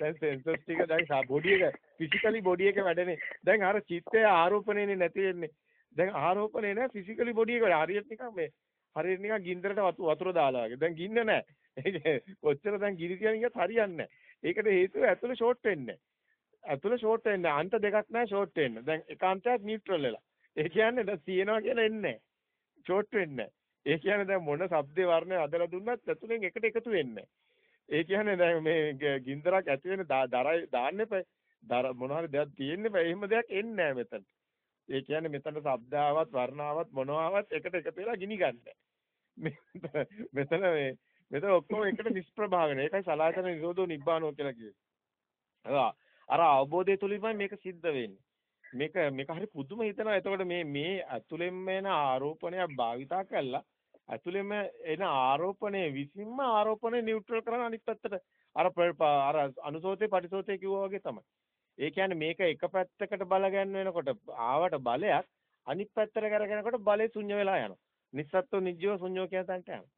දැන් සෙන්සර්ස් ටික දැන් බොඩි එක ෆිසිකලි බොඩි එක වැඩනේ. දැන් අර චිත්තය ආරෝපණයනේ නැති වෙන්නේ. දැන් ආරෝපණය නෑ ෆිසිකලි බොඩි එක හරියට නිකන් මේ හරියට නිකන් ගින්දරට වතුර දාලා වගේ. දැන් ගින්න නෑ. කොච්චර දැන් ගිනි තියන එකත් හරියන්නේ නෑ. ඒකට හේතුව ඇතුළ ෂෝට් වෙන්නේ. ඇතුළ ෂෝට් වෙන්නේ අන්ත දෙකක් නෑ ෂෝට් වෙන්න. දැන් එකාන්තයක් නියුට්‍රල් වෙලා. ඒ කියන්නේ දැන් තියෙනවා කියලා එන්නේ නෑ. ෂෝට් වෙන්නේ නෑ. ඒ කියන්නේ දැන් මොන ශබ්දේ වර්ණය හදලා දුන්නත් ඇතුලෙන් එකට එකතු වෙන්නේ ඒ කියන්නේ දැන් මේ ගින්දරක් ඇති වෙන දරයි දාන්න එපා මොන හරි දෙයක් තියෙන්න එපා එහෙම දෙයක් එන්නේ නැහැ මෙතන. ඒ කියන්නේ මෙතන ශබ්දාවත් වර්ණාවත් මොනවාවත් එකට එකතු වෙලා ගිනි ගන්න. මෙතන මේ මෙතන ඔක්කොම එකට නිෂ්ප්‍රභා වෙන. ඒකයි සලායතන නිරෝධෝ නිබ්බානෝ කියලා කියන්නේ. අර අවබෝධය තුලින්මයි මේක සිද්ධ වෙන්නේ. මේක මේක හරි පුදුම හිතනවා. එතකොට මේ මේ ඇතුලෙන්ම එන ආරෝපණයක් භාවිතා කළා ඇතුළෙම එන ආරෝපණය විසින්ම ආරෝපණය නියුට්‍රල් කරන අනිත් පැත්තට අර අර අනුසෝතේ පටිසෝතේ කිව්වා වගේ තමයි. ඒ කියන්නේ මේක එක පැත්තකට බල වෙනකොට ආවට බලයක් අනිත් පැත්තට කරගෙනකොට බලේ ශුන්‍ය වෙලා යනවා. නිස්සත්තු නිජ්ජෝ ශුන්‍යෝ කියන තැනට යනවා.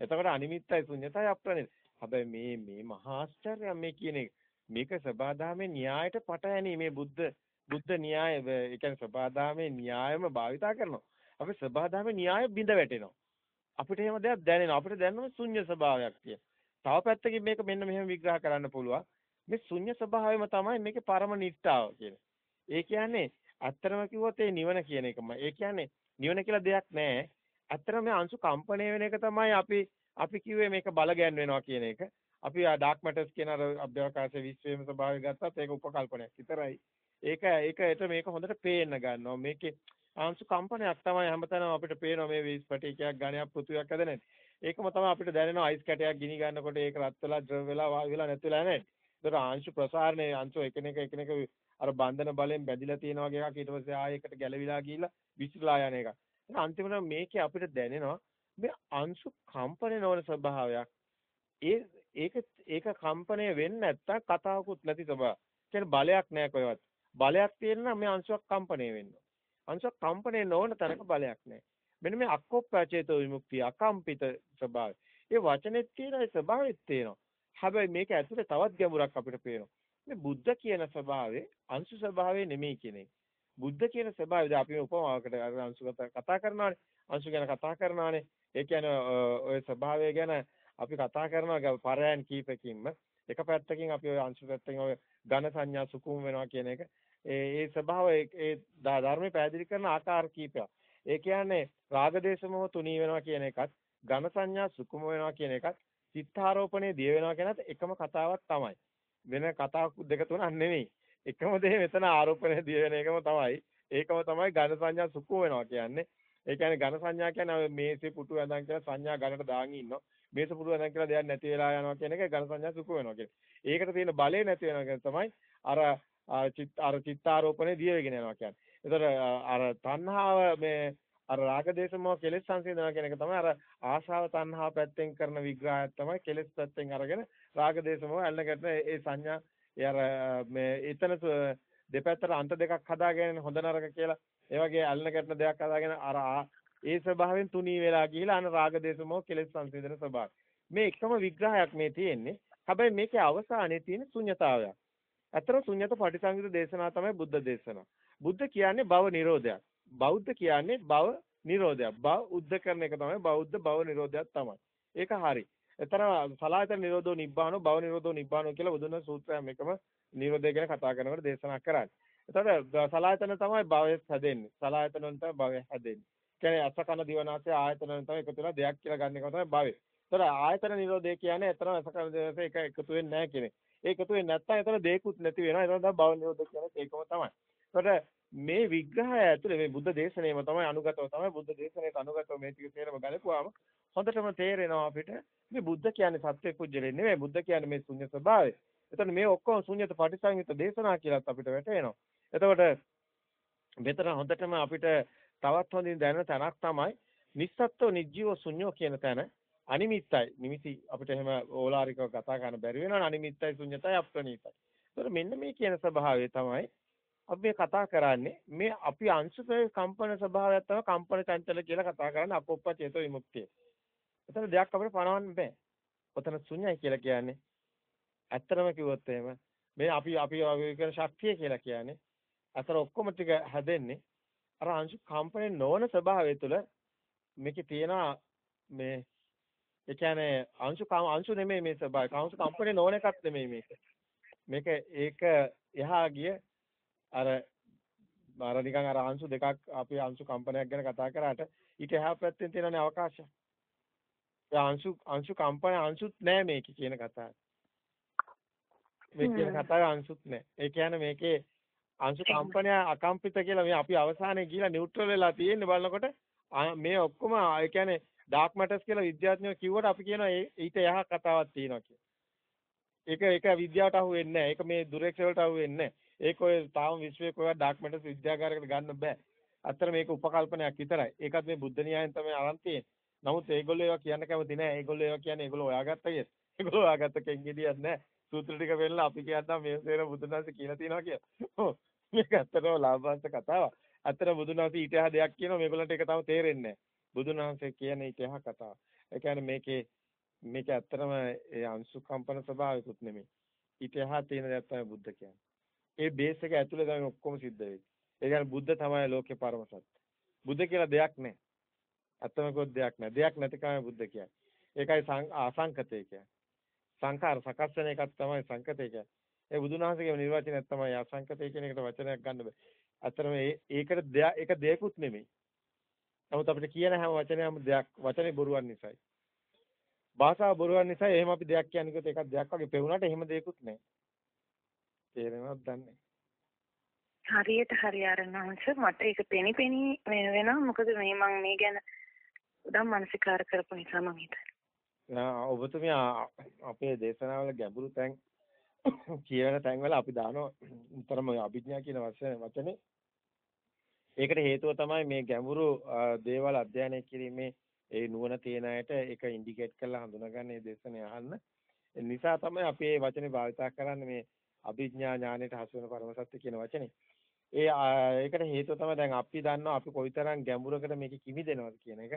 එතකොට අනිමිත්තයි ශුන්‍යතයි අප්‍රණිත. හැබැයි මේ මේ මහා ආශ්චර්යය මේ කියන එක මේක සබාදාමේ න්‍යායට පටහැනි මේ බුද්ධ බුද්ධ න්‍යාය ඒ කියන්නේ සබාදාමේ න්‍යායම භාවිතා කරනවා. අපි සබාදාමේ න්‍යාය බිඳ වැටෙනවා. අපිට එහෙම දෙයක් දැනෙනවා. අපිට දැනෙනවා ශුන්‍ය ස්වභාවයක් කියන. තව පැත්තකින් මේක මෙන්න මෙහෙම විග්‍රහ කරන්න පුළුවන්. මේ ශුන්‍ය ස්වභාවයම තමයි මේකේ පරම නිට්ඨාව කියන්නේ. ඒ කියන්නේ ඇත්තම කිව්වොත් ඒ නිවන කියන එකම. ඒ කියන්නේ නිවන කියලා දෙයක් නැහැ. ඇත්තම මේ අංශු කම්පණය වෙන එක තමයි අපි අපි කිව්වේ මේක බල ගැන් වෙනවා කියන එක. අපි ආ ඩාර්ක් මැටර්ස් කියන අර අභ්‍යවකාශ විශ්වයේම ස්වභාවය ගත්තත් ඒක උපකල්පනයක් විතරයි. ඒක ඒකට මේක හොඳට පේන්න ගන්නවා. මේකේ ආංශු කම්පනයක් තමයි හැමතැනම අපිට පේනවා මේ ස්පටිකයක් ඝනයක් පෘථුවියක් ඇද නැති. ඒකම තමයි අපිට දැනෙනවා අයිස් කැටයක් ගිනි ගන්නකොට ඒක රත් වෙලා ද්‍රව වෙලා වායු වෙලා නැති වෙලා නැහැ. ඒතර ආංශු ප්‍රසාරණය අංශු එකිනෙක එකිනෙක අර බන්ධන බලෙන් බැඳිලා තියෙන වගේ එකක් ඊට පස්සේ ආයෙකට ගැලවිලා ගිහිල්ලා විසිරලා යන එක. අන්තිමට මේකේ අපිට දැනෙනවා මේ අංශු කම්පන නොවන ස්වභාවයක්. ඒ ඒක ඒක කම්පණය වෙන්නේ නැත්තම් කතාවකුත් නැති ස්වභාවය. කියන්නේ බලයක් නැහැ කොහෙවත්. බලයක් තියෙන නම් මේ අංශුවක් කම්පණය වෙනවා. අංශ කම්පණය නොවන තැනක බලයක් නැහැ. මෙන්න මේ අක්කොප්පචේතෝ විමුක්තිය අකම්පිත ස්වභාවය. ඒ වචනේත් තියෙන ඒ ස්වභාවෙත් තියෙනවා. හැබැයි මේක ඇතුලේ තවත් ගැඹුරක් අපිට පේනවා. මේ බුද්ධ කියන ස්වභාවය අංශු ස්වභාවය නෙමෙයි කියන එක. බුද්ධ කියන ස්වභාවය අපි උපමාවකට අංශු කතා කරනවානේ. අංශු ගැන කතා කරනවානේ. ඒ කියන්නේ ඔය ස්වභාවය ගැන අපි කතා කරනවා පරයන් කීපකින්ම එක පැත්තකින් අපි ඔය අංශු පැත්තකින් ඔය ඝන සංඥා සුකුම වෙනවා කියන එක ඒ ඒ ස්වභාවය ඒ ධර්මයේ පැහැදිලි කරන ආකාර කීපයක්. ඒ කියන්නේ රාගදේශ මොහ තුනී වෙනවා කියන එකත්, ඝන සංඥා සුකුම වෙනවා කියන එකත්, චිත්තාරෝපණේ දිය වෙනවා කියනත් එකම කතාවක් තමයි. වෙන කතාවක් දෙක තුනක් නෙමෙයි. එකම දේ මෙතන ආරෝපණය දිය වෙන එකම තමයි. ඒකම තමයි ඝන සංඥා සුකුම වෙනවා කියන්නේ. ඒ කියන්නේ ඝන සංඥා කියන්නේ මේසේ පුටු ඇඳන් කියලා සංඥා ඝනට දාගෙන ඉන්නවා. මේස පුටු ඇඳන් කියලා දෙයක් නැති වෙලා යනවා කියන එක ඝන සංඥා සුකුම වෙනවා කියන්නේ. ඒකට තියෙන බලය නැති වෙනවා තමයි අර චිත්ත අර චිත්තාරෝපණය දිය වෙගෙන යනවා කියන්නේ. ඒතර අර තණ්හාව මේ අර රාගදේශමෝ කෙලෙස් සංසිඳනවා කියන එක තමයි අර ආශාව තණ්හාව පැත්තෙන් කරන විග්‍රහයක් තමයි කෙලෙස් පැත්තෙන් අරගෙන රාගදේශමෝ ඇල්ලකට ඒ සංඥා ඒ අර මේ එතන දෙපැත්තට අන්ත දෙකක් හදාගෙන හොඳ නරක කියලා ඒ වගේ අල්ලන ගැටන දෙයක් හදාගෙන අර ඒ ස්වභාවයෙන් තුනී වෙලා ගිහිලා අන රාග දේශමෝ කෙලෙස් සංසිඳන ස්වභාවය. මේ එකම විග්‍රහයක් මේ තියෙන්නේ. හැබැයි මේකේ අවසානයේ තියෙන ශුන්්‍යතාවයක්. අතර ශුන්්‍යත පටිසංයුත දේශනා තමයි බුද්ධ දේශනා. බුද්ධ කියන්නේ භව නිරෝධයක්. බෞද්ධ කියන්නේ භව නිරෝධයක්. භව උද්ධ කරන එක තමයි බෞද්ධ භව නිරෝධයක් තමයි. ඒක හරි. එතන සලායතන නිරෝධෝ නිබ්බානෝ භව නිරෝධෝ නිබ්බානෝ කියලා බුදුන් සූත්‍රයම එකම නිරෝධය ගැන කතා කරනකොට දේශනා කරන්නේ. එතකොට සලායතන තමයි භවය හැදෙන්නේ. සලායතන වලින් තමයි භවය හැදෙන්නේ. කියන්නේ අස කන දිවනාසය ආයතන වලින් තමයි එකතු වෙලා දෙයක් කියලා ගන්න එක තමයි භවය. එතකොට ආයතන නිරෝධය කියන්නේ එතන අස කන දිවනාසය එක එකතු වෙන්නේ නැහැ කියන එක. ඒ එකතු වෙන්නේ නැත්නම් එතන දෙයක්වත් නැති වෙනවා. එතන තමයි භව නිරෝධය කියන්නේ ඒකම තමයි. එතකොට මේ විග්‍රහය ඇතුලේ මේ බුද්ධ දේශනාවම තමයි අනුගතව තමයි බුද්ධ දේශනාවට අනුගතව මේ ටික තේරම ගලපුවාම හොඳටම තේරෙනවා අපිට මේ බුද්ධ කියන්නේ සත්‍ය කුජලෙ නෙමෙයි බුද්ධ කියන්නේ මේ ශුන්‍ය ස්වභාවය. එතන මේ ඔක්කොම ශුන්‍යත පටිසංයුත දේශනා කියලාත් අපිට වැටහෙනවා. එතකොට මෙතන හොඳටම අපිට තවත් හොඳින් දැනෙන තැනක් තමයි නිස්සත්ත්ව නිජ්ජීව ශුන්‍යෝ කියන තැන අනිමිත්තයි. නිමිති අපිට එහෙම ඕලාරිකව කතා කරන්න බැරි වෙනවා. අනිමිත්තයි ශුන්‍යතයි අප්‍රණීතයි. එතකොට මෙන්න මේ කියන ස්වභාවය තමයි අපි මේ කතා කරන්නේ මේ අපි අංශකයේ කම්පන ස්වභාවයක් තමයි කම්පන චංචල කියලා කතා කරන්නේ අපොප්ප චේතෝ විමුක්තිය. එතන දෙයක් අපිට පනවන්න බෑ. ඔතන ශුන්‍යයි කියලා කියන්නේ ඇත්තම කිව්වොත් එහෙම මේ අපි අපි කරන ශක්තිය කියලා කියන්නේ අතර ඔක්කොම ටික හැදෙන්නේ අර අංශු කම්පණය නොවන ස්වභාවය තුළ මේකේ තියෙන මේ ඒ කියන්නේ අංශු අංශු නෙමෙයි මේ ස්වභාවය. අංශු කම්පණය නොවන එකක් නෙමෙයි මේක. මේක ඒක එහා ගිය අර අර නිකන් අර අංශු දෙකක් අපි අංශු කම්පනයක් ගැන කතා කරාට ඊට එහා පැත්තෙන් තියෙනනේ අවකාශය. ඒ අංශු අංශු කම්පන අංශුත් නෑ මේකේ කියන කතාව. මේ කියන කතාවේ අංශුත් නෑ. ඒ කියන්නේ මේකේ අංශු කම්පනය අකම්පිත කියලා මේ අපි අවසානයේ ගිහිලා නියුට්‍රල් වෙලා තියෙන්නේ බලනකොට මේ ඔක්කොම ඒ කියන්නේ ඩාර්ක් මැටර්ස් කියලා විද්‍යාඥයෝ කිව්වට අපි කියනවා ඊට එහා කතාවක් තියෙනවා කියලා. ඒක ඒක විද්‍යාවට අහු වෙන්නේ නැහැ. ඒක මේ දුරේක්ෂ වලට අහු වෙන්නේ නැහැ. ඒක ඔය තාම විශ්වයේ කොහෙවත් ඩාර්ක් මැටර්ස් විද්‍යාගාරයකට ගන්න බෑ. අතර මේක උපකල්පනයක් විතරයි. ඒකත් මේ බුද්ධ න්‍යායෙන් තමයි අරන් තියෙන්නේ. නමුත් ඒගොල්ලෝ ඒවා කියන්න කැමති නැහැ. ඒගොල්ලෝ ඒවා කියන්නේ ඒගොල්ලෝ හොයාගත්ත කිය. ඒගොල්ලෝ හොයාගත්ත කෙන්ගෙඩියක් නැහැ. සූත්‍ර ටික වෙන්නලා අපි කියන්නම් මේ සේර බුදුන් වහන්සේ කියලා තියෙනවා කියලා. ඔව්. මේක ඇත්තටම ලාභාංශ කතාවක්. ඇත්තට බුදුන් වහන්සේ ඊට එහා දෙයක් කියනවා මේගොල්ලන්ට ඒක තාම තේරෙන්නේ නැහැ. බුදුන් වහන්සේ කියන ඊට එහා කතාව. ඒ කියන්නේ මේකේ මේක ඇත්තටම ඒ අංශු කම්පන ස්වභාවිකුත් නෙමෙයි. ඊට එහා තියෙන දේ තමයි බුද්ධ කියන්නේ. ඒ බේස් එක ඇතුලේ තමයි ඔක්කොම සිද්ධ වෙන්නේ. ඒ කියන්නේ බුද්ධ තමයි ලෝකේ පරම සත්‍ය. බුද්ධ කියලා දෙයක් නැහැ. ඇත්තම කොත් දෙයක් නැහැ. දෙයක් නැතිකම බුද්ධ කියන්නේ. ඒකයි අසංකතය කියන්නේ. සංඛාර සකස් වෙන එකක් තමයි සංකතය කියන්නේ. ඒ බුදුන් වහන්සේගේ නිර්වචනයක් තමයි අසංකතය කියන එකට වචනයක් ගන්න බෑ. අතරම ඒකට ඒක දෙයක්ුත් නෙමෙයි. නමුත් අපිට කියන හැම වචනයක්ම දෙයක් වචනේ බොරුවක් නිසායි. භාෂාව බොරුවක් නිසා එහෙම අපි දෙයක් කියන්නේ කිව්වොත් ඒකක් දෙයක් වගේ පෙවුනට එහෙම දෙයක්ුත් නැහැ. තේරෙනවද දන්නේ? හරියට හරි ආරණංශ මට ඒක පෙනි පෙනි වෙනවා මොකද මේ මම මේ ගැන උදම් මානසිකාර කරපු නිසා මම හිතන්නේ. ඔබතුමිය අපේ දේශනාවල ගැඹුරු තැන් කියන තැන්වල අපි දානවා උතරම අභිඥා කියන වචනේ ඒකට හේතුව තමයි මේ ගැඹුරු දේවල් අධ්‍යයනය කිරීමේ ඒ නුවණ තියෙන අයට ඒක ඉන්ඩිකේට් කරලා හඳුනගන්න මේ දේශනේ අහන්න. ඒ නිසා තමයි අපි මේ වචනේ භාවිතා කරන්නේ මේ අභිඥා ඥානෙට හසු වෙන පරම සත්‍ය කියන වචනේ. ඒ ඒකට හේතුව තමයි දැන් අපි දන්නවා අපි කොයිතරම් ගැඹුරකට මේක කිමිදෙනවද කියන එක.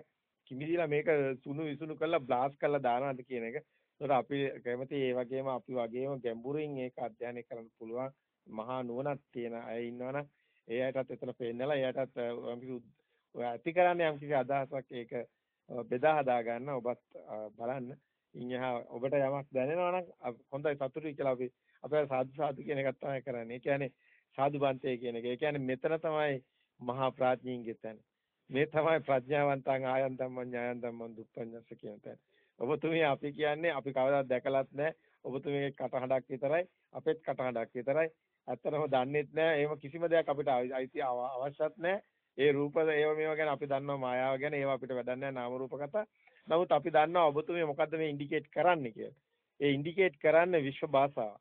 කිමිදිලා මේක සුණු විසුණු කරලා බ්ලාස්ට් කරලා දානවද කියන එක. ඒකට අපි කැමති ඒ වගේම අපි වගේම ගැඹුරින් ඒක අධ්‍යයනය කරන්න පුළුවන් මහා නුවණක් තියෙන අය ඉන්නවනම් ඒ අයටත් එතන පේන්නලා එයාටත් ඔය ඇති කරන්නේ යම් කිසි අදහසක් ඒක බෙදා හදා ගන්න ඔබත් බලන්න. ඉන්හා ඔබට යමක් දැනෙනවා නම් හොඳයි සතුටුයි කියලා අපි අපේ සාදු සාදු කියන එකක් තමයි කරන්නේ. ඒ කියන්නේ සාදු බන්තේ කියන එක. ඒ කියන්නේ මෙතන තමයි මහා ප්‍රඥින්ගේ තැන. මේ තමයි ප්‍රඥාවන්තං ආයන් ධම්මං ඥායන් ධම්මං දුප්පඤ්ඤස්ස කියන තැන. ඔබතුමිය අපි කියන්නේ අපි කවදාවත් දැකලත් නැහැ. ඔබතුමියගේ කටහඬක් විතරයි අපෙත් කටහඬක් විතරයි. ඇත්තටම දන්නේත් නැහැ. එහෙම කිසිම දෙයක් අපිට අයිති අවශ්‍යත් නැහැ. ඒ රූප ඒව මේවා ගැන අපි දන්නවා මායාව ගැන ඒවා අපිට වැඩක් නැහැ නාම රූප කතා. නමුත් අපි දන්නවා ඔබතුමිය මොකද්ද මේ ඉන්ඩිකේට් කරන්නේ කියලා. ඒ ඉන්ඩිකේට් කරන්නේ විශ්ව භාෂාව.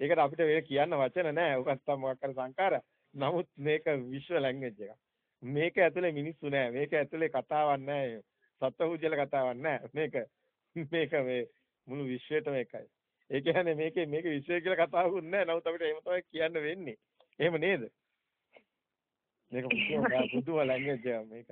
ඒකට අපිට වෙන කියන්න වචන නැහැ. ඔකත් තමයි මොකක් කර සංකාර. නමුත් මේක විශ්ව ලැන්ග්වේජ් එකක්. මේක ඇතුලේ මිනිස්සු නැහැ. මේක ඇතුලේ කතාවක් නැහැ. සත්වහුජල කතාවක් නැහැ. මේක මේක මේ මුළු විශ්වයටම එකයි. ඒ කියන්නේ මේකේ මේක විශ්වය කියලා කතාවකුත් නැහැ. නමුත් අපිට එහෙම තමයි කියන්න වෙන්නේ. එහෙම නේද? මේක බුදුම ලැන්ග්වේජ් එක මේක.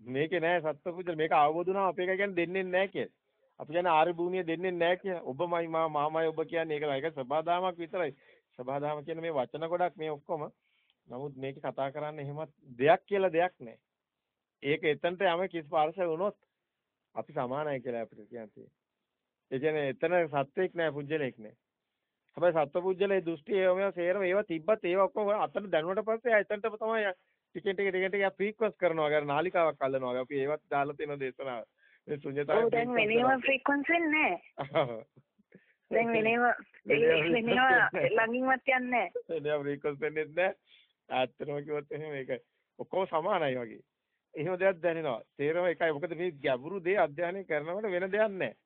මේකේ නෑ සත්පුරුෂ මේක අවබෝධ වුණාම අපි එක කියන්නේ දෙන්නේ නැහැ කියලා. අපි කියන්නේ ආර්ය භූමිය දෙන්නේ නැහැ කියලා. ඔබමයි මා මාමයි ඔබ කියන්නේ ඒක ඒක සබාදාමක් විතරයි. සබාදාම කියන මේ වචන ගොඩක් මේ ඔක්කොම. නමුත් මේක කතා කරන්න එහෙම දෙයක් කියලා දෙයක් නැහැ. ඒක එතනට යම කිසි පාර්ශව වුණොත් අපි සමානයි කියලා අපිට කියන්නේ. ඒ කියන්නේ එතන සත්වෙක් නැහැ පුජ්‍යලෙක් නැහැ. හැබැයි සත්පුජ්‍යලේ දෘෂ්ටි ඒවා සේරම ඒවා තිබ්බත් ඒවා ඔක්කොම අතන දැනුණට පස්සේ එතනට තමයි ටිකෙන් ටික ටිකෙන් ටික ෆ්‍රීක්වස් කරනවා වගේ නාලිකාවක් අල්ලනවා වගේ අපි ඒවත් දාලා තියෙන දේශනාව. මේ ශුන්‍යතාවය. ඔව් දැන් වෙනේම ෆ්‍රීකවන්සි නැහැ. දැන් වෙනේම වෙනේම ළඟින්වත් යන්නේ නැහැ. වෙනේම ෆ්‍රීකවන්සි වෙන්නේ නැහැ. ඇත්තටම කිව්වොත් එහෙම ඒක ඔක්කොම සමානයි වගේ. එහෙම දෙයක් දැනෙනවා. තේරෙම එකයි. මොකද මේ ගැඹුරු දේ අධ්‍යයනය කරනකොට වෙන දෙයක් නැහැ.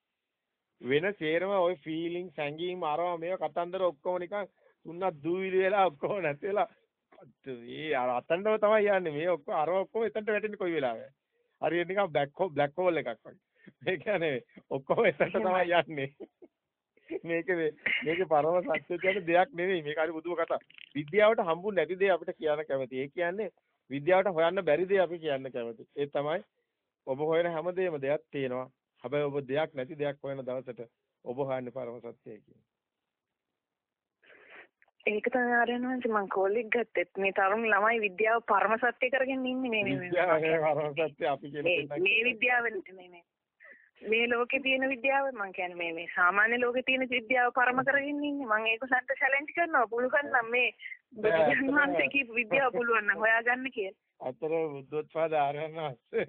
වෙන සේරම ওই ෆීලිං සැඟීම් අරවා මේව කතන්දර ඔක්කොම නිකන් තුන්නක් දූවිලි වෙලා ඔක්කොම නැති වෙලා ඒ අතන්ටම තමයි යන්නේ. මේ ඔක්කොම අර ඔක්කොම එතනට වැටෙන්නේ කොයි වෙලාවෙ හරියට නිකන් බ්ලැක් හෝල් බ්ලැක් හෝල් එකක් වගේ. මේ කියන්නේ ඔක්කොම එතනට තමයි යන්නේ. මේක මේකේ පරම සත්‍ය කියන දෙයක් නෙවෙයි මේක හරි බුදුම කතා. විද්‍යාවට හම්බුනේ නැති දේ අපිට කියන්න කැමති ඒ කියන්නේ විද්‍යාවට හොයන්න බැරි දේ අපි කියන්න කැමති ඒ තමයි ඔබ හොයන හැමදේම දෙයක් තියෙනවා හැබැයි ඔබ දෙයක් නැති දෙයක් හොයන දවසට ඔබ හොයන්නේ පරම සත්‍යයි කියන්නේ. ඒක තමයි ආරයන්වන්ස මම කෝලෙක් ගත්තෙත් මේ තරුණ ළමයි විද්‍යාව පරම සත්‍ය කරගෙන ඉන්නේ මේ මේ පරම සත්‍ය අපි කියන්නේ මේ විද්‍යාව නෙමෙයි මේ මේ ලෝකේ තියෙන විද්‍යාව මම කියන්නේ මේ මේ සාමාන්‍ය ලෝකේ තියෙන විද්‍යාව පරම කරගෙන ඉන්නේ. මම ඒකසන්ට චැලෙන්ජ් කරනවා. පුළුවන් නම් මේ බුදුන්වහන්සේ කියපු විද්‍යාව පුළුවන් නම් හොයාගන්න කියලා. අතර බුද්ධෝත්පාද ආරයන්වන්සේ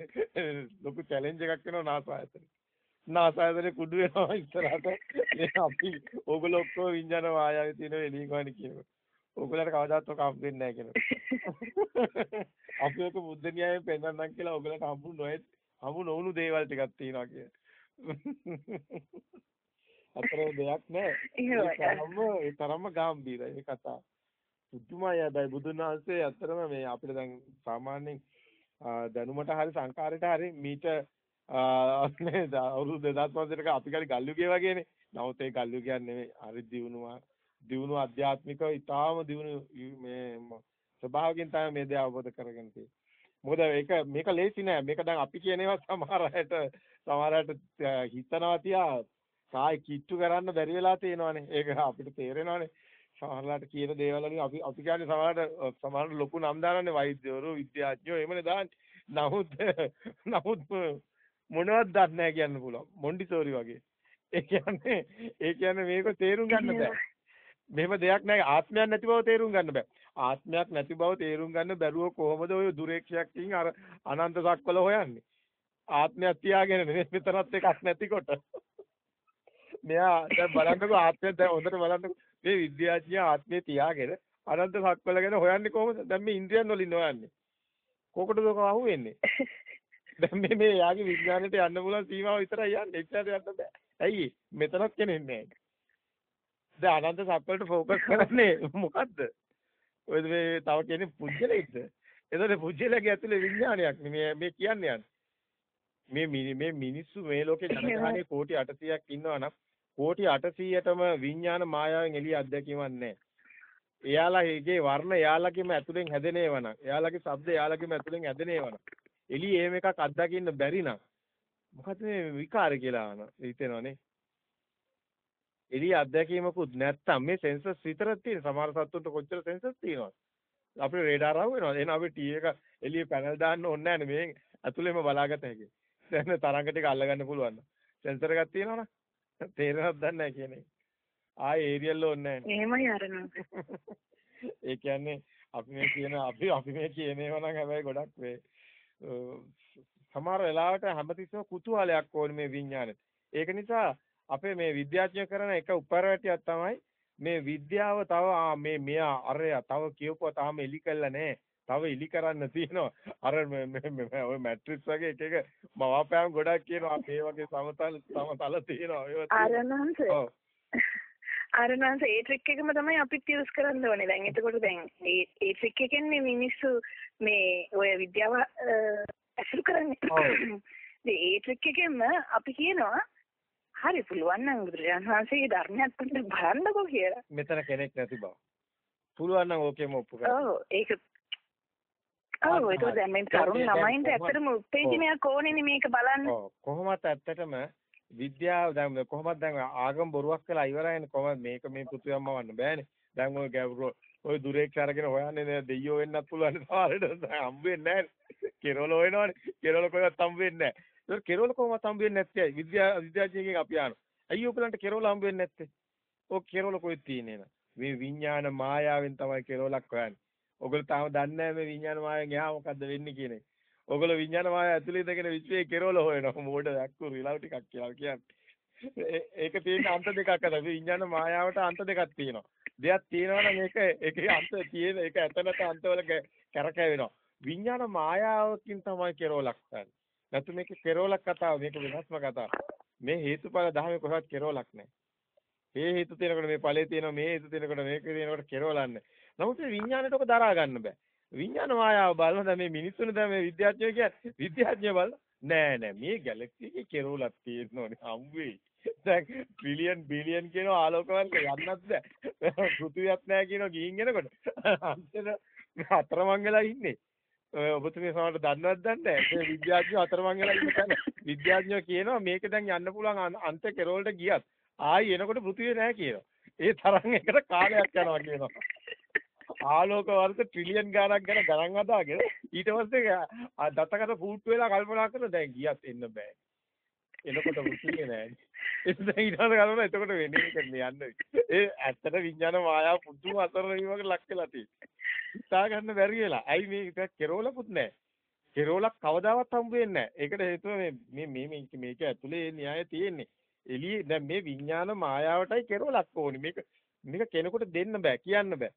ලොකු චැලෙන්ජ් එකක් වෙනවා නාසායතන. නාසායතනේ කුඩු වෙනවා ඉස්සරහට මේ අපි ඕගොල්ලෝ ඔක්කොම විඤ්ඤාණ මායාවේ තියෙන එළිය ගන්න කියනවා. ඕගොල්ලන්ට කවදාවත් ඔක හම්බ වෙන්නේ නැහැ කියනවා. අපි ඔක බුද්ධ න්‍යායයෙන් පෙන්නන්නම් කියලා ඕගොල්ලන්ට හම්බු නොයේ හම්බු නොවුණු දේවල් ටිකක් තියෙනවා කිය. අතර දෙයක් නැහැ. ඒ තරම්ම ඒ තරම්ම ගැඹීරයි මේ කතාව. පුදුමයි හැබැයි බුදුන් වහන්සේ අතරම මේ අපිට දැන් සාමාන්‍යයෙන් දැනුමට හරි සංකාරයට හරි මීට නේද අවුරුදු 2500ක අපි කලි ගල්යුගේ වගේනේ. නමුත් ඒ ගල්යු කියන්නේ නෙමෙයි. හරි දියුණුව දියුණු ආධ්‍යාත්මික ඊටාම දියුණු මේ ස්වභාවයෙන් තමයි මේ දේ අවබෝධ කරගෙන තියෙන්නේ. මොකද ඒක මේක ලේසි නෑ. මේක දැන් අපි කියන ඒවා සමහර අයට සමහර අයට හිතනවා තියා කායි කිට්ටු කරන්න බැරි වෙලා තියෙනවානේ. ඒක අපිට තේරෙනවානේ. සමහරලාට කියන දේවල් වලින් අපි අපි කියන්නේ සමහරට සමහර ලොකු නම් දානන්නේ වෛද්‍යවරු විද්‍යාඥයෝ එහෙමනේ දාන්නේ. නමුත් නමුත් මොනවද දන්නේ නැහැ කියන්න පුළුවන්. මොන්ඩිසෝරි වගේ. ඒ කියන්නේ ඒ කියන්නේ මේක තේරුම් ගන්න බෑ. මෙහෙම දෙයක් නැහැ ආත්මයක් නැති බව තේරුම් ගන්න බෑ. ආත්මයක් නැති බව තේරුම් ගන්න බැරුව කොහොමද ඔය දුරේක්ෂයකින් අර අනන්ත සක්වල හොයන්නේ? ආත්මයක් තියාගෙන මෙතනත් එකක් නැතිකොට. මෙයා දැන් බලන්නකෝ ආත්මය දැන් හොඳට බලන්නකෝ මේ විද්‍යාඥයා ආත්මය තියාගෙන අනන්ත සක්වල ගැන හොයන්නේ කොහොමද? දැන් මේ ඉන්ද්‍රියන් වලින් හොයන්නේ. කොකටද ඔක අහුවෙන්නේ? දැන් මේ මේ යාගේ විඥාණයට යන්න පුළුවන් සීමාව විතරයි යන්නේ. එච්චරට යන්න බෑ. ඇයි? මෙතනත් කෙනෙක් නෑ. දැන් අනන්ත සප්පලට ફોකස් කරන්නේ මොකද්ද? ඔය මේ තව කෙනෙක් පුජ්‍යලෙක්ද? එතකොට පුජ්‍යලගේ ඇතුලේ විඥානයක් මේ මේ කියන්නේ යන්නේ. මේ මේ මිනිස්සු මේ ලෝකේ ජනගහනේ කෝටි 800ක් ඉන්නවා නම් කෝටි 800ටම විඥාන මායාවෙන් එළිය අත්දැකීමක් නැහැ. එයාලා ඒකේ වර්ණ එයාලගේම ඇතුලෙන් හැදෙන ඒවා නම් එයාලගේ ශබ්ද එයාලගේම ඇතුලෙන් හැදෙන ඒවා නම් එළියේ එහෙම එකක් අත්දකින්න බැරි නම් මොකද මේ විකාර කියලා අහන හිතෙනවනේ. එළිය අත්දැකීමකුත් නැත්තම් මේ සෙන්සර්ස් විතරක් තියෙන සමහර සත්තුන්ට කොච්චර සෙන්සර්ස් තියෙනවද? අපේ රේඩාර ආව වෙනවා. එහෙනම් අපි ටී එක එළියේ පැනල් දාන්න ඕනේ නැහැ මේ ඇතුළේම බලාගත හැකියි. දැන් තරංග ටික අල්ලගන්න පුළුවන්. සෙන්සර් එකක් තියෙනවනේ. තේරෙනවද දන්නේ නැහැ කියන්නේ. ආයේ ඒරියල් ඕනේ නැහැ. එහෙමයි අරනවා. ඒ කියන්නේ අපි මේ කියන අපි අපි මේ කියන ඒවා නම් හැබැයි ගොඩක් වේ සමහර වෙලාවට හැමතිස්සම කුතුහලයක් ඕනේ මේ විඥානෙට. ඒක නිසා අපේ මේ විද්‍යාඥයෝ කරන එක උපරවැටියක් තමයි මේ විද්‍යාව තව මේ මෙයා අරයා තව කියවපුවා තාම එලි කළා නෑ. තව එලි කරන්න තියෙනවා. අර ඔය මැට්‍රික්ස් වගේ එක එක මවාපෑම් ගොඩක් කියනවා. මේ වගේ සමතල සමතල තියෙනවා. ආරණංශ. ඔව්. ආරණංශ ඒ ට්‍රික් එකම තමයි අපිත් යූස් කරන්න ඕනේ. දැන් එතකොට දැන් ඒ ඒ ට්‍රික් එකෙන් මේ මිනිස්සු මේ ඔය විද්‍යාව ඇසුරු කරන්නේ. ඒ ට්‍රික් එකෙන්ම අපි කියනවා හරි පුළුවන් නම් බුදුරජාණන් වහන්සේගේ ධර්මයක් පොඩ්ඩක් බලන්නකෝ කියලා. මෙතන කෙනෙක් නැති බව. පුළුවන් නම් ඕකෙම ඔප්පු කරන්න. ඔව් ඒක ඔව් ඒක දැන් මේ තරුණ ළමයින්ට ඇත්තටම උත්තේජනයක් ඕනේනේ මේක බලන්න. ඔව් කොහොමත් ඇත්තටම විද්‍යාව දැන් කොහොමද දැන් ආගම බොරුවක් කියලා ඉවරයිනේ කොහොමද මේක මේ පුතුයම්ම වන්න බෑනේ. දැන් ඔය ගැවුරෝ ඔය දුරේක් අරගෙන හොයන්නේ දෙයියෝ වෙන්නත් පුළුවන් සමහරට හම්බ වෙන්නේ නැහැ. කෙරවල හොයනවනේ. කෙරවල කොහෙවත් හම්බ වෙන්නේ නැහැ. ඒක කෙරවල කොහොමද හම්බ වෙන්නේ නැත්තේ? විද්‍යා විද්‍යාඥයෙක්ගෙන් අපි අහනවා. අයියෝ ඔයගලන්ට කෙරවල හම්බ වෙන්නේ නැත්තේ? ඔය කෙරවල කොහෙද තියෙන්නේ නේද? මේ විඥාන මායාවෙන් තමයි කෙරවලක් හොයන්නේ. ඔයගොල්ලෝ තාම දන්නේ නැහැ මේ විඥාන මායාවෙන් එහා මොකද්ද වෙන්නේ කියන එක. ඔයගොල්ලෝ විඥාන මායාව ඇතුලේ ඉඳගෙන විශ්වයේ කෙරවල හොයනවා. මෝඩ දැක්කු රිලව් ටිකක් කියලා කියන්නේ. ඒක තියෙන අන්ත දෙකක් අතර. විඥාන මායාවට අන්ත දෙකක් තියෙනවා. දෙයක් තියෙනවා නම් ඒක ඒකේ අන්ත තියෙන ඒක ඇත නැත අන්තවල කැරකෙවෙනවා. විඥාන මායාවකින් තමයි කෙරවලක් ගන්න. නැතු මේක කෙරවලක් කතාව මේක වෙනස්ම කතාවක්. මේ හේතුඵල ධර්මයේ කොහොමවත් කෙරවලක් නැහැ. මේ හේතු තියෙනකොට මේ ඵලයේ තියෙනවා මේ හේතු තියෙනකොට මේක තියෙනකොට කෙරවලන්නේ. නමුත් මේ විඥාණයට ඔක දරා ගන්න බෑ. විඥාන මායාව බලන දැන් මේ මිනිස්සුනේ දැන් මේ විද්‍යාඥයෝ කියන්නේ විද්‍යාඥයෝ බලන නෑ නෑ මේ ගැලැක්සි එකේ කෙරවලක් තියෙනෝනේ හම්බෙයි. දැන් ට්‍රිලියන් බිලියන් කියන ආලෝකවල යන්නත් බෑ. පෘථිවියක් නෑ කියනවා ගිහින් එනකොට. අන්තිමට අතරමං වෙලා ඉන්නේ. ඔබතුමිය සමහරට දන්නවද දන්නේ නැහැ. මේ විද්‍යාඥයෝ අතරමං වෙලා ඉන්න තැන. විද්‍යාඥයෝ කියනවා මේක දැන් යන්න පුළුවන් අන්ත කෙරවලට ගියත් ආයි එනකොට පෘථිවිය නැහැ කියනවා. ඒ තරම් එකට කාලයක් යනවා කියනවා. ආලෝක වර්ෂ ට්‍රිලියන් ගණක් ගැන ගණන් හදාගෙන ඊට පස්සේ දතකට පුට්ටු වෙලා කල්පනා කරලා දැන් ගියත් එන්න බෑ. එනකොට මුසියේ නෑ. ඒක දැන් ඊට පස්සේ ගලවලා එතකොට වෙන්නේ කියන්නේ යන්න. ඒ ඇත්තට විඥාන මායාව පුදුම අතරවීමකට ලක් වෙලා තියෙන්නේ. හිතා ගන්න බැරි වෙලා. ඇයි මේ කෙරෝලකුත් නෑ. කෙරෝලක් කවදාවත් හම්බ වෙන්නේ නෑ. ඒකට හේතුව මේ මේ මේ මේක ඇතුලේ න්‍යාය තියෙන්නේ. එළියේ දැන් මේ විඥාන මායාවටයි කෙරෝලක් ඕනේ. මේක මේක කෙනෙකුට දෙන්න බෑ කියන්න බෑ.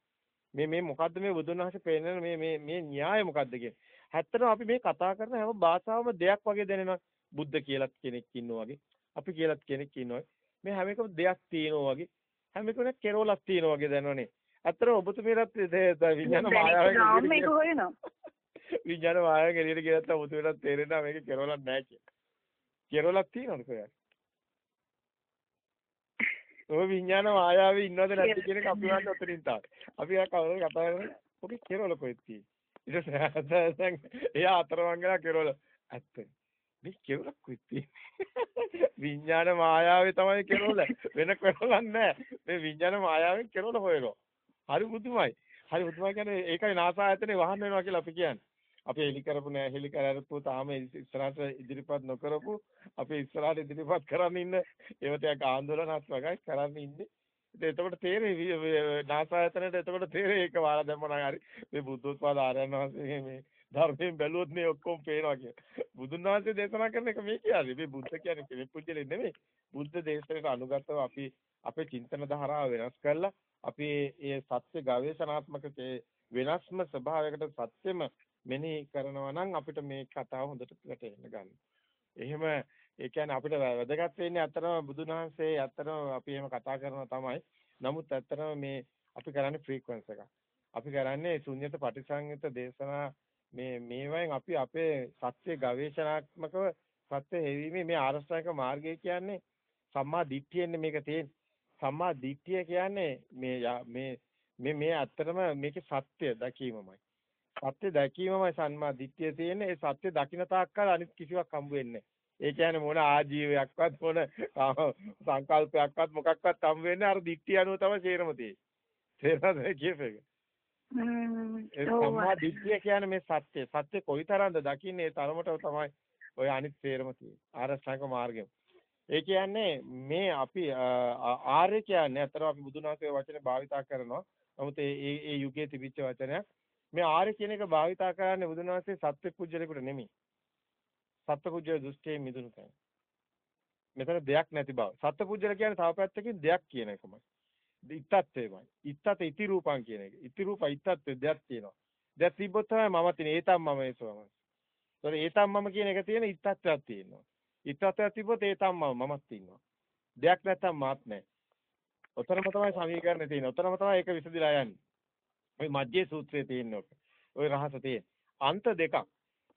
මේ මේ මොකද්ද මේ බුදුන් වහන්සේ පෙන්නන මේ මේ මේ න්‍යාය මොකද්ද කියන්නේ. ඇත්තටම අපි මේ කතා කරන හැම භාෂාවම දෙයක් වගේ දැනෙනවා. බුද්ධ කියලාත් කෙනෙක් ඉන්නවා වගේ. අපි කියලාත් කෙනෙක් ඉන්නවා. මේ හැම එකම දෙයක් තියෙනවා වගේ. හැම එකම කෙරෝලක් තියෙනවා වගේ දැනවනේ. ඇත්තටම ඔබතුමීලත් විඥාන මායාවෙන් මේක හොයනවා. විඥාන මායාවෙන් එළියට ගියත් ඔබතුමීලත් තේරෙනවා මේක කෙරෝලක් නැහැ කියලා. කෙරෝලක් තියෙනවද කොහෙද? ඔය විඥාන මායාවේ ඉන්නවද නැද්ද කියන එක අපි වහන්න උතරින් තාම. අපි ආ කවුරුද කතා කරන්නේ? ඔකේ කෙරවල කොහෙද තියෙන්නේ? ඊට පස්සේ එයා අතරමංගල කෙරවල ඇත්ත. මේ කෙරවල කොහෙද තියෙන්නේ? විඥාන මායාවේ තමයි කෙරවල. වෙන කෙරවලක් නැහැ. මේ විඥාන මායාවෙන් කෙරවල හොයනවා. හරි බුදුමයි. හරි බුදුමයි කියන්නේ ඒකයි නාසා ආයතනේ වහන්න වෙනවා කියලා අපි කියන්නේ. අපි හෙලි කරපු නෑ හෙලි කරපු තාම ඉස්සරහට ඉදිරිපත් නොකරපු අපි ඉස්සරහට ඉදිරිපත් කරන් ඉන්න ඒවටයක් ආందోලනත් වගයි කරන් ඉන්නේ ඉතින් එතකොට තේරෙයි නාසායතනට එතකොට තේරෙයි ඒක වාලා දැම්මම හරි මේ බුද්ධෝත්පාද ආරයන් වහන්සේ මේ ධර්මයෙන් බැලුවොත් මේ ඔක්කොම පේනවා කිය. බුදුන් වහන්සේ දේශනා කරන එක මේ කියන්නේ මේ බුද්ධ කියන්නේ කෙනෙක් පුජ්‍යලෙ නෙමෙයි. බුද්ධ දේශනාවට අනුගතව අපි අපේ චින්තන ධාරාව වෙනස් කරලා අපි ඒ සත්‍ය ගවේෂණාත්මක වෙනස්ම ස්වභාවයකට සත්‍යෙම මෙනෙහි කරනවා නම් අපිට මේ කතාව හොඳට වැටහෙන්න ගන්න. එහෙම ඒ කියන්නේ අපිට වැදගත් වෙන්නේ අතරම බුදුන් වහන්සේ අතරම අපි එහෙම කතා කරනවා තමයි. නමුත් අතරම මේ අපි කරන්නේ ෆ්‍රීකවන්ස් එක. අපි කරන්නේ ශුන්්‍යත පටිසංයුත දේශනා මේ මේවෙන් අපි අපේ සත්‍ය ගවේෂණාත්මකව සත්‍ය හෙවීමේ මේ ආරෂ්ඨායක මාර්ගය කියන්නේ සම්මා දිට්ඨියෙන්නේ මේක තියෙන්නේ. සම්මා දිට්ඨිය කියන්නේ මේ මේ මේ මේ ඇත්තටම මේකේ සත්‍ය දැකීමමයි. සත්‍ය දැකීමමයි සම්මා දිට්ඨිය තියෙන්නේ. ඒ සත්‍ය දකින්න තාක්කල් අනිත් කිසිවක් හම්බ වෙන්නේ ඒ කියන්නේ මොන ආජීවයක්වත් මොන සංකල්පයක්වත් මොකක්වත් හම්බ වෙන්නේ අර දිට්ඨිය අනුව තමයි සේරම තියෙන්නේ. තේරෙනවද කියපේක? ඒ සම්මා දිට්ඨිය කියන්නේ මේ සත්‍ය. සත්‍ය කොයිතරම්ද දකින්නේ ඒ තරමට තමයි ඔය අනිත් සේරම තියෙන්නේ. ආරෂ්ඨාංග මාර්ගෙම. ඒ කියන්නේ මේ අපි ආර්ය කියන්නේ අතර අපි බුදුන් වහන්සේ වචනේ භාවිතා කරනවා. නමුත් ඒ ඒ යුගයේ තිබිච්ච වචනයක්. මේ ආර්ය කියන එක භාවිතා කරන්නේ බුදුන් වහන්සේ සත්‍ය කුජලයකට නෙමෙයි. සත්‍ය කුජල දෘෂ්ටියෙන් මිදුණු තැන. මෙතන දෙයක් නැති බව. සත්‍ය කුජල කියන්නේ තව පැත්තකින් දෙයක් කියන එකමයි. ඉත්තත්වයමයි. ඉත්තත ඉති රූපං කියන එක. ඉති රූප ඉත්තත්වය දෙයක් තියෙනවා. දෙයක් තිබ්බොත් තමයි මම තියෙන්නේ. ඒතම් මම ඒසවම. ඒතකොට ඒතම් මම කියන එක තියෙන ඉත්තත්වයක් තියෙනවා. ඉත්තත්වයක් තිබ්බොත් ඒතම් මම මමත් ඉන්නවා. දෙයක් නැත්තම් මාත් නැහැ. ඔතරම තමයි සමීකරණේ තියෙන්නේ. ඔතරම තමයි ඒක විසඳිලා යන්නේ. ওই මජ්ජේ සූත්‍රයේ තියෙන ඔක. ওই රහස තියෙන. අන්ත දෙකක්.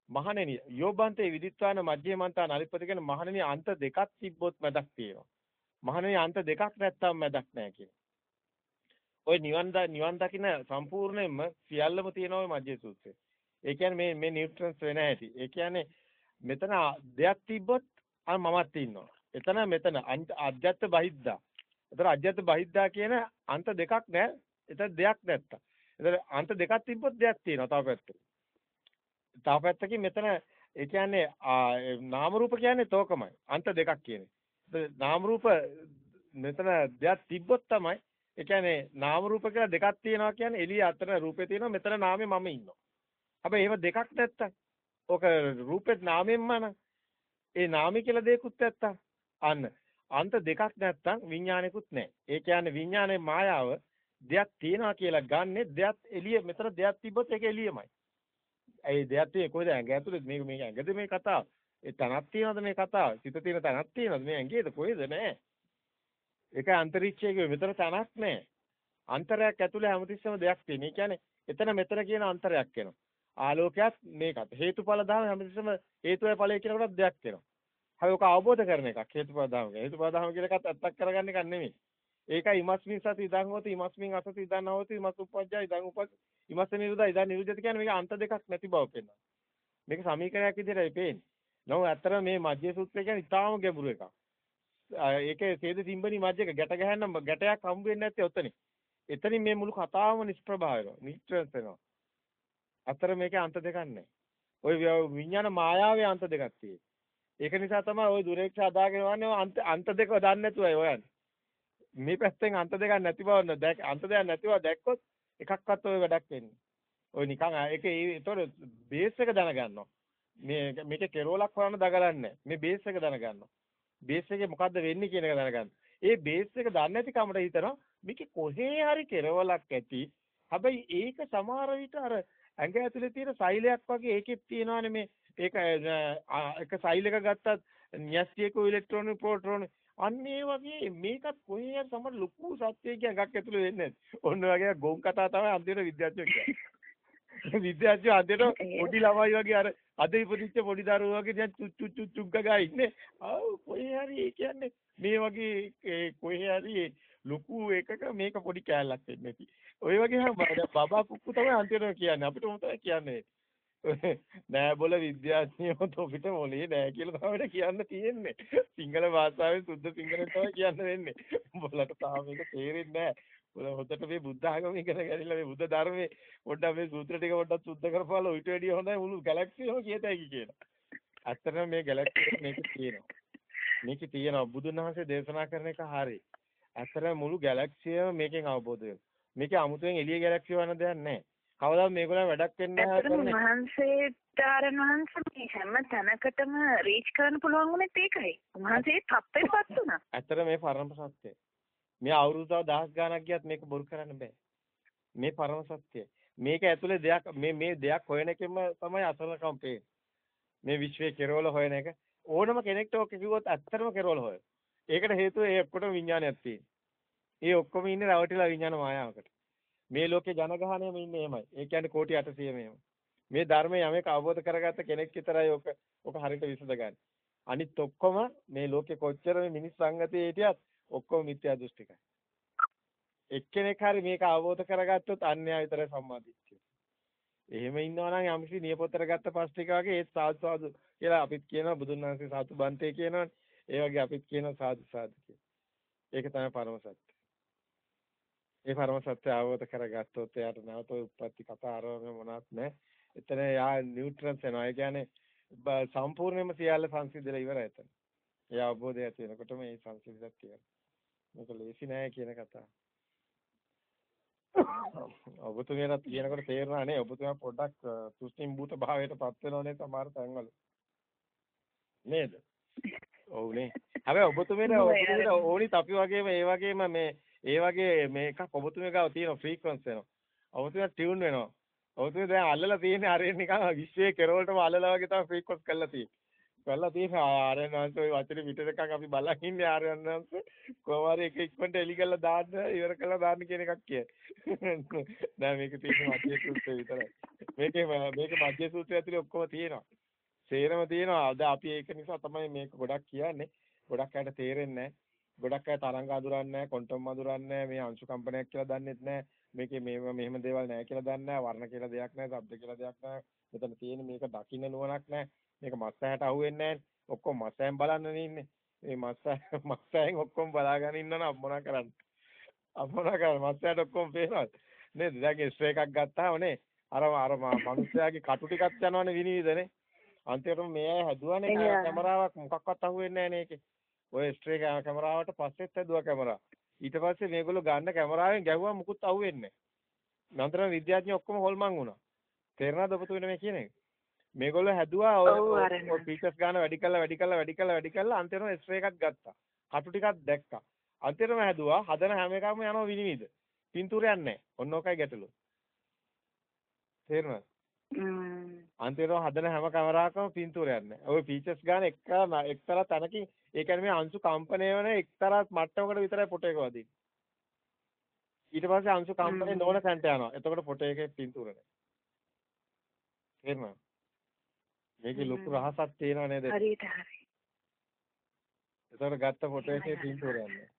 මහණෙනි යෝබන්තේ විදිත්වාන මජ්ජේ මන්තා නලිපති කියන මහණෙනි අන්ත දෙකක් තිබ්බොත් මැදක් තියෙනවා. මහණෙනි අන්ත දෙකක් නැත්තම් මැදක් නැහැ කියන. ওই නිවන් නිවන් දකින්න සම්පූර්ණයෙන්ම සියල්ලම තියෙන ওই මජ්ජේ සූත්‍රය. ඒ කියන්නේ මේ මේ නියුට්‍රන්ස් වෙන හැටි. ඒ කියන්නේ මෙතන දෙයක් තිබ්බොත් අර මමත් ඉන්නවා. එතන මෙතන අජ්ජත් බහිද්දා. එතන අජ්ජත් බහිද්දා කියන අන්ත දෙකක් නැහැ. එතන දෙයක් නැත්තා. එතන අන්ත දෙකක් තිබ්බොත් දෙයක් තියෙනවා තව පැත්තක. තව පැත්තකින් මෙතන ඒ කියන්නේ නාම රූප කියන්නේ තෝකමයි. අන්ත දෙකක් කියන්නේ. නාම රූප මෙතන දෙයක් තිබ්බොත් තමයි ඒ කියන්නේ නාම රූප කියලා දෙකක් තියෙනවා කියන්නේ එළිය අතර රූපේ තියෙනවා මෙතන නාමේ මම ඉන්නවා. හැබැයි ඒව දෙකක් නැත්තම් ඕක රූපෙත් නාමෙන්ම නම් ඒ නාමي කියලා දෙයක්වත් නැත්තම් අන්න අන්ත දෙකක් නැත්තම් විඥානෙකුත් නැහැ. ඒ කියන්නේ විඥානයේ මායාව දෙයක් තියනවා කියලා ගන්නෙ දෙයක් එළිය මෙතන දෙයක් තිබ්බොත් ඒක එළියමයි. ඒ දෙයක් තියෙන්නේ කොහෙද ඇඟ ඇතුලේ මේක මේක ඇඟද මේ කතාව. ඒ තනක් තියනවද මේ කතාව? සිත තියෙන තනක් තියනවද මේ ඇඟේද කොහෙද නැහැ. ඒක අන්තරීක්ෂයේ මෙතන තනක් නැහැ. අන්තරයක් ඇතුලේ හැමතිස්සෙම දෙයක් තියෙන. ඒ කියන්නේ එතන මෙතන කියන අන්තරයක් එනවා. ආලෝකයක් මේකත් හේතුඵල ධර්ම හැමතිස්සෙම හේතුවයි ඵලය කියන කොටත් දෙයක් වෙනවා. හැබැයි ඔක අවබෝධ කරන එකක් හේතුඵල ධර්ම. හේතුඵල ධර්ම කියන එකත් ඇත්තක් කරගන්න එකක් නෙමෙයි. ඒකයි ඉමස්මින් සති ඉදන් හොති ඉමස්මින් අසති ඉදන් නවති ඉමස් උපජ්ජා ඉදන් උප ඉමස් නිරුදා ඉදන් නිරුද්ධති කියන්නේ මේක අන්ත දෙකක් නැති බව පෙන්වනවා. මේක සමීකරණයක් විදිහටයි පේන්නේ. නෝ ඇත්තට මේ මජ්ජේ සූත්‍රය කියන්නේ ඉතාම ගැඹුරු එකක්. ඒකේ සේද තිම්බනි මජ්ජේක ගැට ගහන්න ගැටයක් හම්බ වෙන්නේ නැත්තේ ඔතනින්. එතනින් මේ මුළු කතාවම නිෂ්ප්‍රභා වෙනවා. නිෂ්ත්‍රස් වෙනවා. අතර මේකේ අන්ත දෙකක් නැහැ. ওই විඥාන මායාවේ අන්ත දෙකක් තියෙනවා. ඒක නිසා තමයි ওই දුරේක්ෂ අදාගෙන වන්නේ අන්ත අන්ත දෙක දන්නේ නැතුවයි හොයන්නේ. මේ පැත්තෙන් අන්ත දෙකක් නැති බව දැක් අන්ත දෙකක් නැතිව දැක්කොත් එකක්වත් ඔය වැඩක් වෙන්නේ. ඔය නිකන් ඒකේ ඒතොර බේස් එක දැනගන්නවා. මේ මේකේ කෙරෝලක් හොයන්න දගලන්නේ මේ බේස් එක දැනගන්නවා. බේස් එකේ මොකද්ද වෙන්නේ කියන එක දැනගන්න. ඒ බේස් එක දන්නේ නැති කමට හිතනවා මේකේ කොහේ හරි කෙරවලක් ඇති. හැබැයි ඒක සමහර විට අර ඇඟ ඇතුලේ තියෙන සෛලයක් වගේ ඒකෙත් තියෙනවානේ මේ ඒක එක සෛල එක ගත්තත් න්‍යස්තියක ඉලෙක්ට්‍රෝන ප්‍රෝටෝන අන්න ඒ වගේ මේකත් කොහේ හරි සමහර ලොකු සත්‍යයක් එකක් ඇතුලේ වෙන්නේ නැති. ඔන්න වගේ ගොන් කතා තමයි අන්තිමට විද්‍යාඥයෝ කියන්නේ. විද්‍යාඥයෝ අන්තිමට පොඩි ළමයි වගේ අර අද ඉපදිච්ච පොඩි දරුවෝ වගේ දැන් චුච් චුච් චුග්ග ගා ඉන්නේ. ආ කොහේ හරි කියන්නේ මේ වගේ කොහේ හරි ලොකු එකක මේක පොඩි කෑල්ලක් වෙන්නේ නැති. ඔය වගේ බබා කුක්කු තමයි අන්තිමට කියන්නේ අපිට උන් තමයි කියන්නේ. නෑ බොල විද්‍යාඥයෝ තොපිට මොලේ නෑ කියලා තමයි කියන්න තියෙන්නේ. සිංහල භාෂාවෙන් සුද්ධ සිංහලෙන් තමයි කියන්න වෙන්නේ. බොලට තාම මේක තේරෙන්නේ නෑ. බොල හොදට මේ බුද්ධ ආගම ඉගෙන ගනිලා මේ බුද්ධ ධර්මයේ පොඩ්ඩක් මේ සූත්‍ර ටික පොඩ්ඩක් සුද්ධ කරපුවාලා ඊට වැඩිය හොඳයි මුළු ගැලැක්සියම කියතයි කියලා. ඇත්තටම මේ ගැලැක්සිය මේක තියෙනවා. මේක තියෙනවා බුදුන් වහන්සේ දේශනා කරන එක හරියි. ඇත්තට මුළු ගැලැක්සියම මේකෙන් අවබෝධ වෙනවා. මේකේ අමුතුවෙන් එළිය ගැලැක්සිය වන්න දෙයක් නැහැ. කවදාවත් මේගොල්ලන් වැඩක් වෙන්නේ නැහැ. මහන්සේට ආරණ වහන්සේ මේ හැම තැනකටම රීච් කරන්න පුළුවන් වුණෙත් ඒකයි. උන්වහන්සේ තප්පේපත් වුණා. ඇත්තට මේ පරම සත්‍යය. මේ අවුරුදු දහස් ගාණක් ගියත් මේක බොරු කරන්න බෑ. මේ පරම සත්‍යය. මේක ඇතුලේ දෙයක් මේ මේ දෙයක් හොයන එකෙම තමයි අසලකම් පේන්නේ. මේ විශ්වයේ කෙරවල හොයන එක ඕනම කෙනෙක්ට ඔක කිව්වොත් ඇත්තටම කෙරවල හොයන. ඒකට හේතුව ඒ ඔක්කොටම විඥානයක් තියෙන. ඒ ඔක්කොම ඉන්නේ රවටිලා විඥාන මායාවකට. මේ ලෝකේ ජනගහණයම ඉන්නේ එහෙමයි. ඒ කියන්නේ කෝටි 800 මේම. මේ ධර්මයේ යමෙක් අවබෝධ කරගත්ත කෙනෙක් විතරයි ඔක ඔක හරියට විසඳගන්නේ. අනිත් ඔක්කොම මේ ලෝකේ කොච්චර මේ මිනිස් සංගතයේ හිටියත් ඔක්කොම මිත්‍යා දෘෂ්ටිකයි. එක්කෙනෙක් හරි මේක අවබෝධ කරගත්තොත් අන්‍යයා විතරයි සම්මාදිට්ඨිය. එහෙම ඉන්නවා නම් යම්කිසි නියපොතර ගත්ත පස්තික වගේ ඒත් සාදු සාදු කියලා අපිත් කියනවා බුදුන් වහන්සේ සාතු බන්තේ කියනවනේ. ඒ වගේ අපිත් කියන සාදු සාදු ඒක තමයි පරම සත්‍ය. ඒ පරම සත්‍ය අවබෝධ කරගත්තොත් එයාට නැවත උත්පත්ති කතා ආරම්භ මොනවත් නැහැ. එතන යා නියුට්‍රන්ස් එනවා. ඒ කියන්නේ සම්පූර්ණයෙන්ම සියල්ල සංසිඳලා ඉවරයි එතන. ඒ අවබෝධය ඇති වෙනකොටම මේ සංසිඳියක් තියෙනවා. මේක ලේසි නෑ කියන කතාව. ඔබතුමියට කියනකොට තේරෙනවා නේ ඔබතුමා පොඩ්ඩක් තුෂ්ණිම් භූත භාවයට පත් වෙනවනේ සමහර තැන්වල. නේද? ඔව්නේ. හැබැයි ඔබතුමීට ඔබතුමීට ඕනිත් අපි වගේම ඒ වගේම මේ ඒ වගේ මේකක් ඔබතුමී ගාව තියෙන ෆ්‍රීකවන්ස් වෙනවා. ඔබතුමී ටියුන් වෙනවා. ඔබතුමී දැන් අල්ලලා තියෙන්නේ අර නිකන් විශ්වයේ කෙරවලටම අල්ලලා වගේ තමයි ෆ්‍රීකවන්ස් කරලා තියෙන්නේ. කරලා තියෙන ආරයන්වංශ ඔය වචනේ පිට එකක් අපි බලන් ඉන්නේ ආරයන්වංශ කොහොම හරි එක ඉක්මනට එලි කරලා දාන්න ඉවර කරලා දාන්න කියන එකක් කියයි. නෑ මේක තියෙන මධ්‍ය සූත්‍රය විතරයි. මේකේ මේක මධ්‍ය සූත්‍රය ඇතුලේ ඔක්කොම තියෙනවා. සේරම තියෙනවා. අද අපි ඒක නිසා තමයි මේක ගොඩක් කියන්නේ. ගොඩක් අයට තේරෙන්නේ ගොඩක් අය තරංග අඳුරන්නේ නැහැ, ක්වොන්ටම් අඳුරන්නේ නැහැ, මේ අංශු කම්පනයක් කියලා දන්නෙත් නැහැ. මේකේ මේව මෙහෙම දේවල් නැහැ කියලා දන්නේ නැහැ. වර්ණ කියලා දෙයක් නැහැ, ශබ්ද කියලා දෙයක් නැහැ. මෙතන තියෙන මේක දකින්න නුවණක් නැහැ. මේක මස් ඇහැට අහුවෙන්නේ නැහැ. ඔක්කොම මස් ඇහෙන් බලන්නනේ ඉන්නේ. මේ මස් මස් ඇහෙන් ඔක්කොම බලාගෙන ඉන්නවනම් අම්මෝනා කරන්නේ. අම්මෝනා කරන්නේ මස් ඇහැට ඔක්කොම පේනවා. නේද? දැන් ස්ට්‍රේ එකක් ගත්තාම නේ අර අර මිනිස්යාගේ කටු ටිකක් යනවනේ විනිවිදනේ. අන්තිමටම මේ අය හැදුවානේ කැමරාවක් මොකක්වත් අහුවෙන්නේ නැහැ නේ ඒකේ. ඔය ස්ට්‍රේ කැමරාවට පස්සෙත් හැදුවා කැමරා. ඊට පස්සේ මේගොල්ලෝ ගන්න කැමරාවෙන් ගැහුවා මුකුත් අහුවෙන්නේ නැහැ. නන්තර විද්‍යාඥයෝ ඔක්කොම හොල්මන් වුණා. තේරෙනවද ඔබතුමනේ මේ කියන එක? මේගොල්ලෝ හැදුවා ඔය ෆීචර්ස් ගන්න වැඩි කළා වැඩි කළා වැඩි කළා වැඩි කළා අන්තිමට ස්ට්‍රේ එකක් ගත්තා. කටු ටිකක් දැක්කා. අන්තිමටම හැදුවා හදන හැම එකම යනවා විනිවිද. පින්තූරයක් නැහැ. ඔන්න ඔකයි ගැටලුව. තේරුණාද? අන්තිමට හදන හැම කැමරාවකම පින්තූරයක් නැහැ. ওই ෆීචර්ස් ගන්න එක එක්තරා තැනකින් ඒ කියන්නේ මේ අංශු කම්පණය වෙන එක්තරා මට්ටමකට විතරයි ෆොටෝ එක වදින්නේ. ඊට පස්සේ අංශු කම්පණය නොවන තැනට යනවා. එතකොට ෆොටෝ එකේ පින්තූර නැහැ. තේරුණා? මේකේ ලොකු රහසක් තියෙනව නේද? හරියට හරි. එතකොට ගත්ත ෆොටෝ එකේ පින්තූරයක් නැහැ.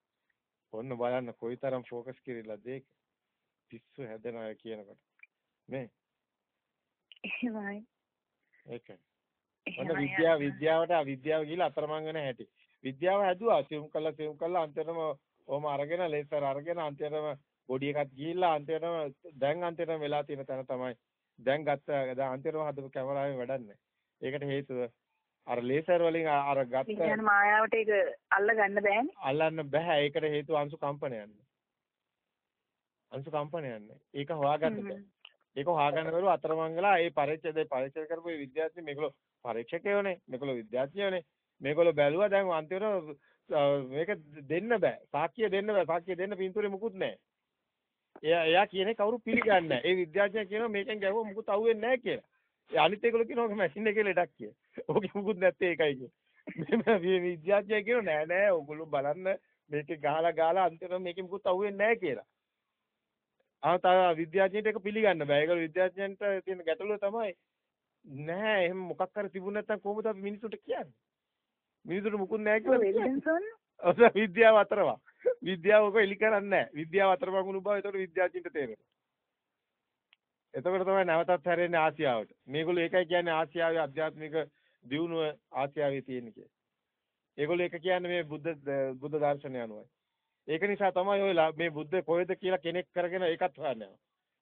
ඔන්න බලන්න කොයිතරම් ફોකස් කිරිලාද ඒක. පිස්සු හැදෙනවා කියනකොට. මේ එහෙමයි ඒකයි. ඔන්න විද්‍යාව විද්‍යාවට අවිද්‍යාව කියලා අතරමං වෙන හැටි. විද්‍යාව හැදුවා සියුම් කළා සියුම් කළා අන්තිමටම ඕම අරගෙන ලේසර් අරගෙන අන්තිමටම බොඩි එකක් ගිහිල්ලා අන්තිමටම දැන් අන්තිමටම වෙලා තියෙන තැන තමයි දැන් ගත්ත දැන් අන්තිමටම හදපු කැමරාවෙන් වැඩක් නැහැ. ඒකට හේතුව අර ලේසර් වලින් අර ගත්ත විඥාන මායාවට ඒක අල්ල ගන්න බෑනේ. අල්ලන්න බෑ. ඒකට හේතුව අංශු කම්පනයන්නේ. අංශු කම්පනයන්නේ. ඒක හොයාගන්න බෑ. ඒක හොයාගන්න බැරුව අතරමංගලා ඒ පරීක්ෂේ පරීක්ෂා කරපු විද්‍යාර්ථී මේගොල්ලෝ පරීක්ෂකයෝනේ මේගොල්ලෝ විද්‍යාර්ථියෝනේ මේගොල්ලෝ බැලුවා දැන් අන්තිමට මේක දෙන්න බෑ. සාක්ෂිය දෙන්න බෑ. සාක්ෂිය දෙන්න පින්තූරේ මුකුත් නැහැ එයා එයා කියන්නේ කවුරු පිළිගන්නේ නැහැ ඒ විද්‍යාර්ථියා කියනවා මේකෙන් ගැහුවා මුකුත් අහුවෙන්නේ නැහැ කියලා. ඒ අනිත් ඒගොල්ලෝ කියනවා ඔක මැෂින් එකේ ලෙඩක් කියලා. ඕකේ මුකුත් නැත්තේ ඒකයි කියලා. මේ විද්‍යාර්ථියා කියනවා නෑ නෑ ඕගොල්ලෝ බලන්න මේකේ ගහලා ගහලා අන්තිමට මේකේ මුකුත් අහුවෙන්නේ නැහැ කියලා. ආ තා විද්‍යාඥයෙක් ඒක පිළිගන්න බෑ. ඒක විද්‍යාඥයන්ට තියෙන ගැටලුව තමයි නැහැ එහෙම මොකක් හරි තිබුණ නැත්නම් කොහොමද අපි මිනිසුන්ට කියන්නේ? මිනිසුන්ට මුකුත් නැහැ කියලා. ඔව් විද්‍යාව අතරවා. විද්‍යාව ඔක එලි කරන්නේ නැහැ. විද්‍යාව අතරවා වුණු බව ඒතකොට විද්‍යාඥයින්ට තේරෙනවා. එතකොට තමයි නැවතත් හැරෙන්නේ ආසියාවට. මේගොල්ලෝ ඒකයි කියන්නේ ආසියාවේ අධ්‍යාත්මික දියුණුව ආසියාවේ තියෙන කියලා. ඒගොල්ලෝ ඒක කියන්නේ මේ බුද්ධ බුද්ධ දර්ශනය අනුවයි. ඒක නිසා තමයි ඔය මේ බුද්ධ කොහෙද කියලා කෙනෙක් කරගෙන ඒකත් හොයන්නේ.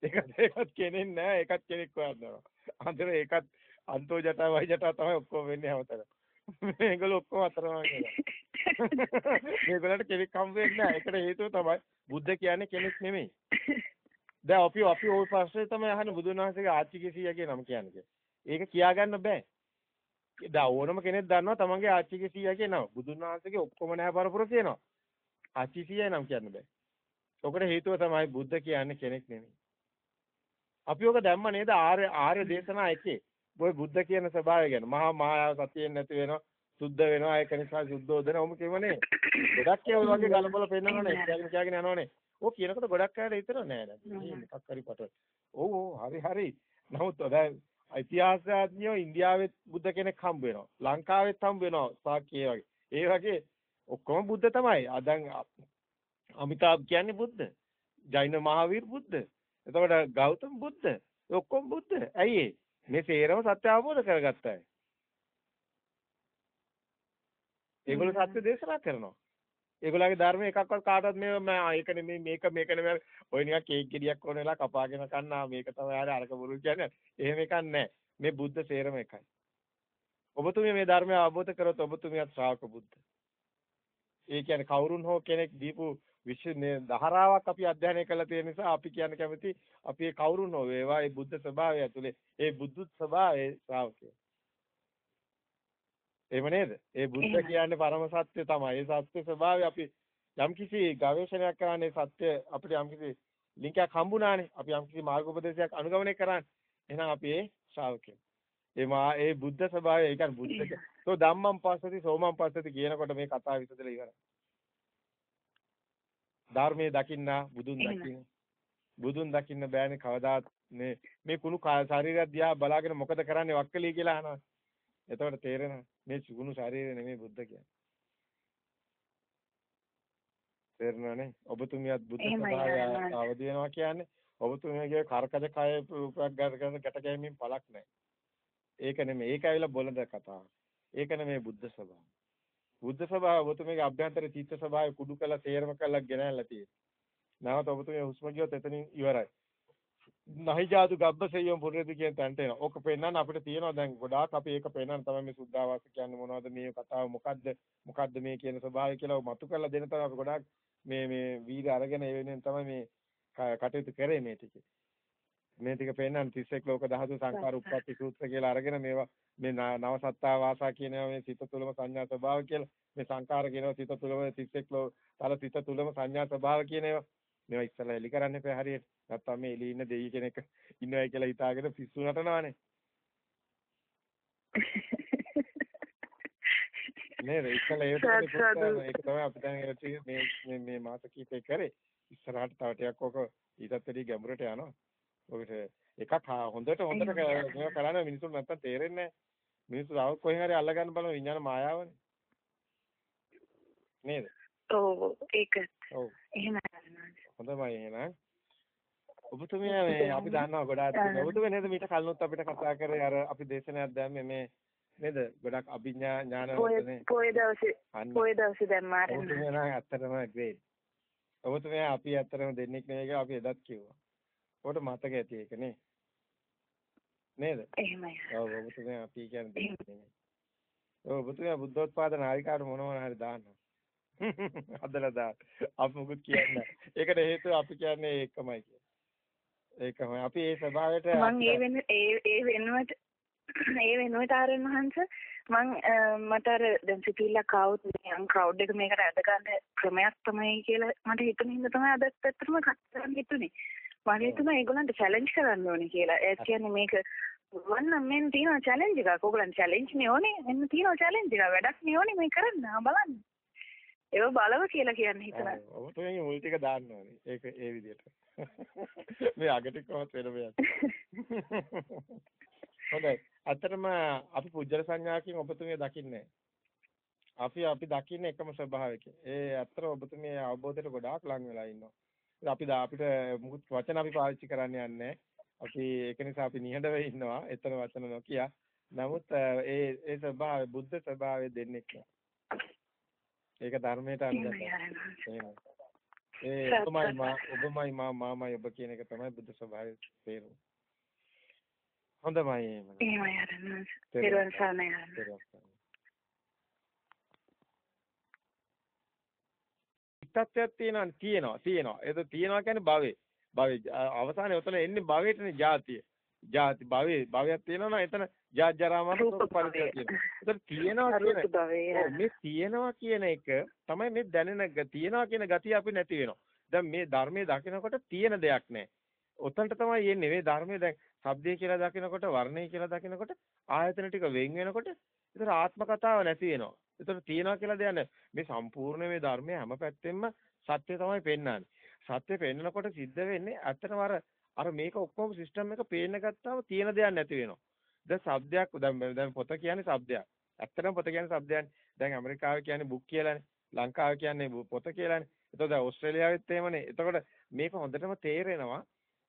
ඒකත් ඒකත් කෙනෙක් නෑ ඒකත් කෙනෙක් හොයනවා. අන්තර ඒකත් අන්තෝ ජටා වයි ජටා තමයි ඔක්කොම වෙන්නේ හැමතැනම. මේගොල්ලෝ ඔක්කොම අතරම මේගොල්ලන්ට කෙනෙක් හම් වෙන්නේ නෑ. ඒකට හේතුව තමයි බුද්ධ කියන්නේ කෙනෙක් නෙමෙයි. දැන් අපි අපි ওই ප්‍රශ්නේ තමයි අහන්නේ බුදුන් වහන්සේගේ ආච්චිගේ සීයාගේ නම කියන්නේ. ඒක කියාගන්න බෑ. දැන් ඕනම කෙනෙක් දන්නවා තමන්ගේ ආච්චිගේ සීයාගේ නම. බුදුන් වහන්සේගේ ඔක්කොම නැහැ පරපුර කියනවා. අචිසියයි නම් කියන්න බෑ. ඔකට හේතුව තමයි බුද්ධ කියන්නේ කෙනෙක් නෙමෙයි. අපි ඔක දැම්ම නේද ආර්ය ආර්ය දේශනා එකේ. ඔය බුද්ධ කියන ස්වභාවය ගැන. මහා මායාව සතියෙන් නැති වෙනවා. සුද්ධ වෙනවා. ඒක නිසා සුද්ධෝදන ඔම කියවනේ. ගොඩක් ඒ වගේ ගලබල පෙන්නනවනේ. කියගෙන කියගෙන යනවනේ. ඕක කියනකොට ගොඩක් අය හිතනවා නෑ නෑ. මොකක් හරි පට. ඔව් ඔව් හරි හරි. නමුත් දැන් ඉතිහාසඥයෝ ඉන්දියාවෙත් බුද්ධ කෙනෙක් හම්බ වෙනවා. ලංකාවෙත් හම්බ වෙනවා. සාක්කිය වගේ. ඒ වගේ ඔක්කොම බුද්ධ තමයි. ආ දැන් අමිතාබ් කියන්නේ බුද්ධ. ජෛන මහාවීර බුද්ධ. එතකොට ගෞතම බුද්ධ. ඔක්කොම බුද්ධ. ඇයි මේ සේරම සත්‍ය අවබෝධ කරගත්තා. ඒගොල්ලෝ සත්‍ය දේශනා කරනවා. ඒගොල්ලන්ගේ ධර්ම එකක්වත් කාටවත් මේ ඒක නෙමෙයි මේක මේක නෙමෙයි ඔය නිකන් කේක් ගෙඩියක් ඕන වෙලා කපාගෙන කන්නා මේක තමයි ආර අරක බුරු කියන්නේ. එහෙම එකක් නැහැ. මේ බුද්ධ සේරම එකයි. ඔබතුමිය මේ ධර්මය අවබෝධ කරොත් ඔබතුමියත් ශ්‍රාවක බුද්ධ. ඒ කියන්නේ කවුරුන් හෝ කෙනෙක් දීපු විශේෂ දහරාවක් අපි අධ්‍යයනය කළ තියෙන නිසා අපි කියන්න කැමති අපි ඒ කවුරුන් හෝ වේවා ඒ බුද්ධ ස්වභාවය ඇතුලේ ඒ බුද්ධ ස්වභාවයේ ශ්‍රාවකයෝ. එහෙම නේද? ඒ බුද්ධ කියන්නේ පරම සත්‍ය තමයි. ඒ සත්‍ය ස්වභාවය අපි යම්කිසි ගවේෂණයක් කරන්නේ සත්‍ය අපිට යම්කිසි ලින්කයක් හම්බුණානේ. අපි යම්කිසි මාර්ගෝපදේශයක් අනුගමනය කරානේ. එහෙනම් අපි ඒ ශ්‍රාවකයෝ. ඒ මා ඒ බුද්ධ ස්වභාවය ඒ කියන්නේ බුද්ධ සෝ ධම්මං පස්සති සෝමං පස්සති කියනකොට මේ කතාව විසදලා ඉවරයි. ධර්මයේ දකින්න බුදුන් දකින්න බුදුන් දකින්න බෑනේ කවදාත් මේ මේ කුණු ශරීරය දිහා බලාගෙන මොකද කරන්නේ වක්කලී කියලා අහනවා. එතකොට තේරෙනවා මේ කුණු ශරීරය නෙමෙයි බුද්ධ කියන්නේ. තේරෙනවනේ ඔබතුමියත් බුද්ධ එහෙමයි. අවදි වෙනවා කියන්නේ ඔබතුමියගේ කරකජ කය රූපයක් ගැට ගැට ගැනීමෙන් පළක් නැහැ. ඒක නෙමෙයි. ඒක ඇවිල්ලා බොළඳ කතාව. ඒක නෙමෙයි බුද්ධ ස්වභාවය. බුද්ධ ස්වභාවය ඔබතුමියගේ අභ්‍යන්තර චිත්ත ස්වභාවය කුඩු කළා තේරම කළා ගෙනල්ලා තියෙන්නේ. නැවත ඔබතුමිය හුස්ම ගියොත් එතනින් ඉවරයි. නහි ජාතු ගබ්බසෙයම් පුරේති කියන තැනට එනවා. ඕක පෙන්නන්න අපිට තියෙනවා දැන් ගොඩාක් අපි ඒක පෙන්නන්න තමයි මේ සුද්ධාවාස කියන්නේ මොනවද මේ කතාව මොකද්ද මොකද්ද මේ කියන ස්වභාවය කියලා මතු කරලා දෙන තමයි අපි ගොඩාක් මේ මේ වීර්ය අරගෙන ඒ වෙනුවෙන් තමයි මේ ක- කටයුතු කරේ මේ ටික. මේ ටික පෙන්නන්න 31 ලෝක ධාතු සංකාර උප්පත්ති සූත්‍ර කියලා අරගෙන මේවා මේ නව සත්තා වාසා කියන ඒවා මේ සිත තුළම සංඥා ස්වභාව කියලා මේ සංකාර කියනවා සිත තුළම 31 ලෝක තල සිත තුළම සංඥා ස්වභාව කියන ඒවා මේවා ඉස්සලා එලි කරන්න එපා හරියට. නැත්තම් මේ එලි ඉන්න දෙයි කෙනෙක් ඉන්නවයි කියලා හිතාගෙන පිස්සු නටනවානේ. නේද? ඉස්සලා ඒක තමයි අපි දැන් මේ මේ මාස කීපේ කරේ. ඉස්සරහට තව ටිකක් ඔක ඊටත් වැඩි ගැඹුරට යනවා. ඔකට එකක් හොඳට හොඳට ක- මේවා කරන්න මිනිස්සුන්ට නැත්තම් තේරෙන්නේ නැහැ. මිනිස්සු තව කොහෙන් හරි අල්ලගන්න බලන විඥාන මායාවනේ. නේද? ඔව් ඒක ඔව්. එහෙමයි. හොඳමයි එහෙනම්. ඔබතුමිය මේ අපි දන්නවා ගොඩාක් ඔබතුමිය නේද මීට කලිනුත් අපිට කතා කරේ අර අපි දේශනාවක් දැම්මේ මේ නේද ගොඩක් අභිඥා ඥාන වලනේ පොය දවසේ පොය දවසේ දැම්මා. ඔබතුමිය නම් ඇත්තටම ග්‍රේට්. ඔබතුමිය අපි ඇත්තටම දෙන්නෙක් නෙවෙයි කියලා අපි එදත් කිව්වා. ඔබට මතක ඇති ඒක නේ. නේද? එහෙමයි. ඔව් ඔබතුමිය අපි කියන්නේ නෙවෙයි. ඔව් ඔබතුමිය බුද්ධෝත්පාද නායිකාවට මොන මොන හරි දාන්නවා. හදලා දාන්න. අපි මොකුත් කියන්නේ. ඒකට හේතුව අපි කියන්නේ ඒකමයි කියන්නේ. ඒකමයි. අපි ඒ ස්වභාවයට මම ඒ වෙන ඒ ඒ වෙනුවට ඒ වෙනුවට ආරෙන්න හංස මං මට අර දැන් සිතිල්ලක් ආවොත් නිකන් ක්‍රවුඩ් එක මේකට ඇද ගන්න ක්‍රමයක් තමයි කියලා මට හිතුන හින්දා තමයි අද ඇත්තටම කතා කරන්න හිතුනේ. මම හිතුණා ඒගොල්ලන්ට චැලෙන්ජ් කරන්න ඕනේ කියලා. ඒ කියන්නේ මේක වන්න මෙන්න තියෙනවා චැලෙන්ජ් එකක්. ඕගොල්ලන් චැලෙන්ජ් නේ ඕනේ. මෙන්න තියෙනවා චැලෙන්ජ් එකක්. වැඩක් නේ ඕනේ මේ කරන්න. ආ බලන්න. ඒක බලව කියලා කියන්නේ හිතනවා. ඔබතුමියගේ මුල් ටික දාන්න ඕනේ. ඒක ඒ විදිහට. මේ අගට කොහොමද වෙන මෙයක්. හොඳයි. අතරම අපි පුජ්‍යල සංඥාවකින් ඔබතුමිය දකින්නේ අපි අපි දකින්නේ එකම ස්වභාවයකින්. ඒ අතර ඔබතුමිය අවබෝධයට ගොඩාක් ලං වෙලා ඉන්නවා. අපි දා අපිට මුකුත් වචන අපි පාවිච්චි කරන්න යන්නේ අපි ඒක නිසා අපි නිහඬව ඉන්නවා. එතන වචන නොකිය. නමුත් ඒ ඒ ස්වභාවය බුද්ධ ස්වභාවය දෙන්නේ නැහැ. ඒක ධර්මයට අනුගතයි. ඒ ඔබමයි මා ඔබමයි මා මාමයි ඔබ කියන එක තමයි බුද්ධ ස්වභාවයේ තේරුම. හොඳමයි එහෙමනම්. එහෙමයි ආරෙන්න. පෙරවන් සරණයි ආරෙන්න. තේරුම් ගන්න. තත්ත්වයක් තියෙනවා තියෙනවා තියෙනවා ඒක තියෙනවා කියන්නේ භවේ භවේ අවසානයේ උතන එන්නේ භවයටනේ ජාතිය ජාති භවේ භවයක් තියෙනවා නම් එතන ජාත් ජරා මරණ සෝක පරිදේ. තියෙනවා. ඒතර තියෙනවා කියන මේ තියෙනවා කියන එක තමයි මේ දැනෙන තියෙනවා කියන ගතිය අපි නැති වෙනවා. දැන් මේ ධර්මයේ දකිනකොට තියෙන දෙයක් නැහැ. ඔතනට තමයි යන්නේ මේ ධර්මයේ දැන් ශබ්දය කියලා දකිනකොට වර්ණය කියලා දකිනකොට ආයතන ටික වෙන් වෙනකොට ඒතර ආත්ම කතාව නැති වෙනවා. එතකොට තියනවා කියලා දෙයක් නැහැ. මේ සම්පූර්ණ මේ ධර්මයේ හැම පැත්තෙම සත්‍ය තමයි පෙන්වන්නේ. සත්‍ය පෙන්නකොට සිද්ධ වෙන්නේ ඇත්තටම අර අර මේක ඔක්කොම සිස්ටම් එක පේන්න ගත්තාම තියෙන දෙයක් නැති වෙනවා. දැන් શબ્දයක් දැන් දැන් පොත කියන්නේ શબ્දයක්. ඇත්තටම පොත කියන්නේ શબ્දයක්නේ. දැන් ඇමරිකාව කියන්නේ බුක් කියලානේ. ලංකාව කියන්නේ පොත කියලානේ. එතකොට දැන් ඕස්ට්‍රේලියාවෙත් එහෙමනේ. එතකොට මේක හොඳටම තේරෙනවා.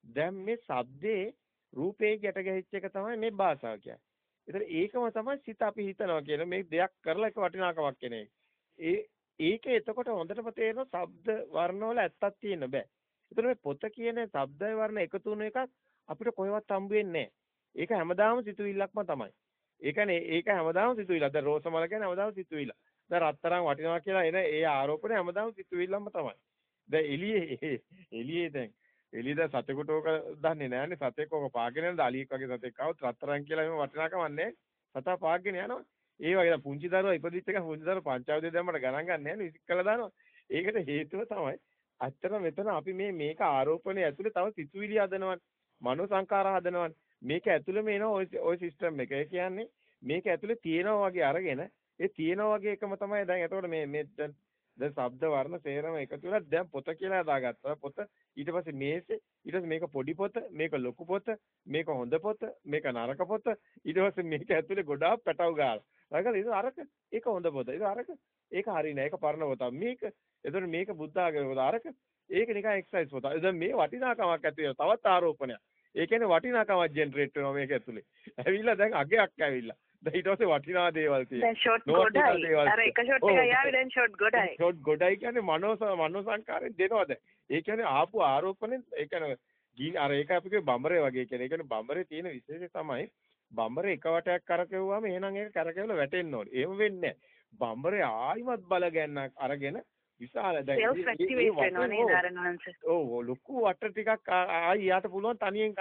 දැන් මේ શબ્දේ රූපේ ගැට ගැහිච්ච එක තමයි මේ භාෂාව කියන්නේ. ඒතර ඒකම තමයි සිත අපි හිතනවා කියන මේ දෙයක් කරලා එක වටිනාකමක් කියන එක. ඒ ඒක එතකොට හොඳටම තේරෙනවා ශබ්ද වර්ණවල ඇත්තක් තියෙන්න බෑ. ඒතර මේ පොත කියන ශබ්දය වර්ණ එකතු වුණු එකක් අපිට කොහෙවත් හම්බ වෙන්නේ ඒක හැමදාම සිතුවිල්ලක්ම තමයි. ඒ කියන්නේ ඒක හැමදාම සිතුවිල්ල. දැන් රෝසමල කියන්නේ හැමදාම සිතුවිල්ල. දැන් රත්තරන් වටිනවා කියලා එන ඒ ආරෝපණය හැමදාම සිතුවිල්ලම තමයි. දැන් එළියේ එළියේ දැන් එළියද සතෙකුට ඕක දන්නේ නැහැනේ සතෙක් ඕක පාගෙන යනද අලියෙක් වගේ සතෙක් આવුත් රත්තරන් කියලා එහෙම වටිනාකමන්නේ සතා පාගෙන යනවා. ඒ වගේ පුංචි දරුවා ඉපදිච්ච එක පුංචි දරුවා පංචාවදේ දැම්මට ගණන් ගන්න නැහැ විසික් කළා දානවා. ඒකට හේතුව තමයි අත්තර මෙතන අපි මේ මේක ආරෝපණය ඇතුලේ තව සිතුවිලි හදනවන්. මනෝ සංකාර හදනවන්. මේක ඇතුලේ මේන ඔය ඔය සිස්ටම් එක. ඒ කියන්නේ මේක ඇතුලේ තියෙනවා වගේ අරගෙන ඒ තියෙනවා වගේ එකම තමයි දැන් එතකොට මේ මේ දැන් දැන් ශබ්ද වර්ණ සේරම එකතු වෙලා දැන් පොත කියලා හදාගත්තා. පොත ඊට පස්සේ මේසේ ඊට පස්සේ මේක පොඩි පොත, මේක ලොකු පොත, මේක හොඳ පොත, මේක නරක පොත. ඊට පස්සේ මේක ඇතුලේ ගොඩාක් පැටව ගාලා. ඒකද ඒක අරක ඒක හොඳ පොත. ඒක අරක ඒක හරිනේ. ඒක පරණ පොත. මේක එතකොට මේක බුද්ධාගම පොත. අරක ඒක නිකන් එක්සයිස් පොත. දැන් මේ වටිනාකමක් ඇති වෙනවා. තවත් ආරෝපණයක්. ඒ කියන්නේ වටිනාකමක් ජෙනරේට් වෙනවා මේක ඇතුලේ. ඇවිල්ලා දැන් අගයක් ඇවිල්ලා. දැන් ඊට පස්සේ වටිනා දේවල් තියෙනවා. දැන් ෂොට් ගොඩයි. අර එක ෂොට්. එක යාවි දැන් ෂොට් ගොඩයි. ෂොට් ගොඩයි කියන්නේ මනෝ මනෝ සංකාරයෙන් දෙනවා දැන්. ඒ කියන්නේ ආපු ආරෝපණයෙන් ඒ කියන්නේ ගිනි අර ඒක අපි කිව්වේ බඹරේ වගේ කියන්නේ. ඒ කියන්නේ බඹරේ තියෙන විශේෂය තමයි බඹරේ එක වටයක් කරකෙව්වම එහෙනම් ඒක කරකෙවල වැටෙන්න ඕනේ. එහෙම වෙන්නේ නැහැ. බඹරේ ආයිමත් බල ගැන්නක් අරගෙන විශාල දැන්. ඔව් ලොකු වට ටිකක් ආයි යාට පුළුවන් තනියෙන්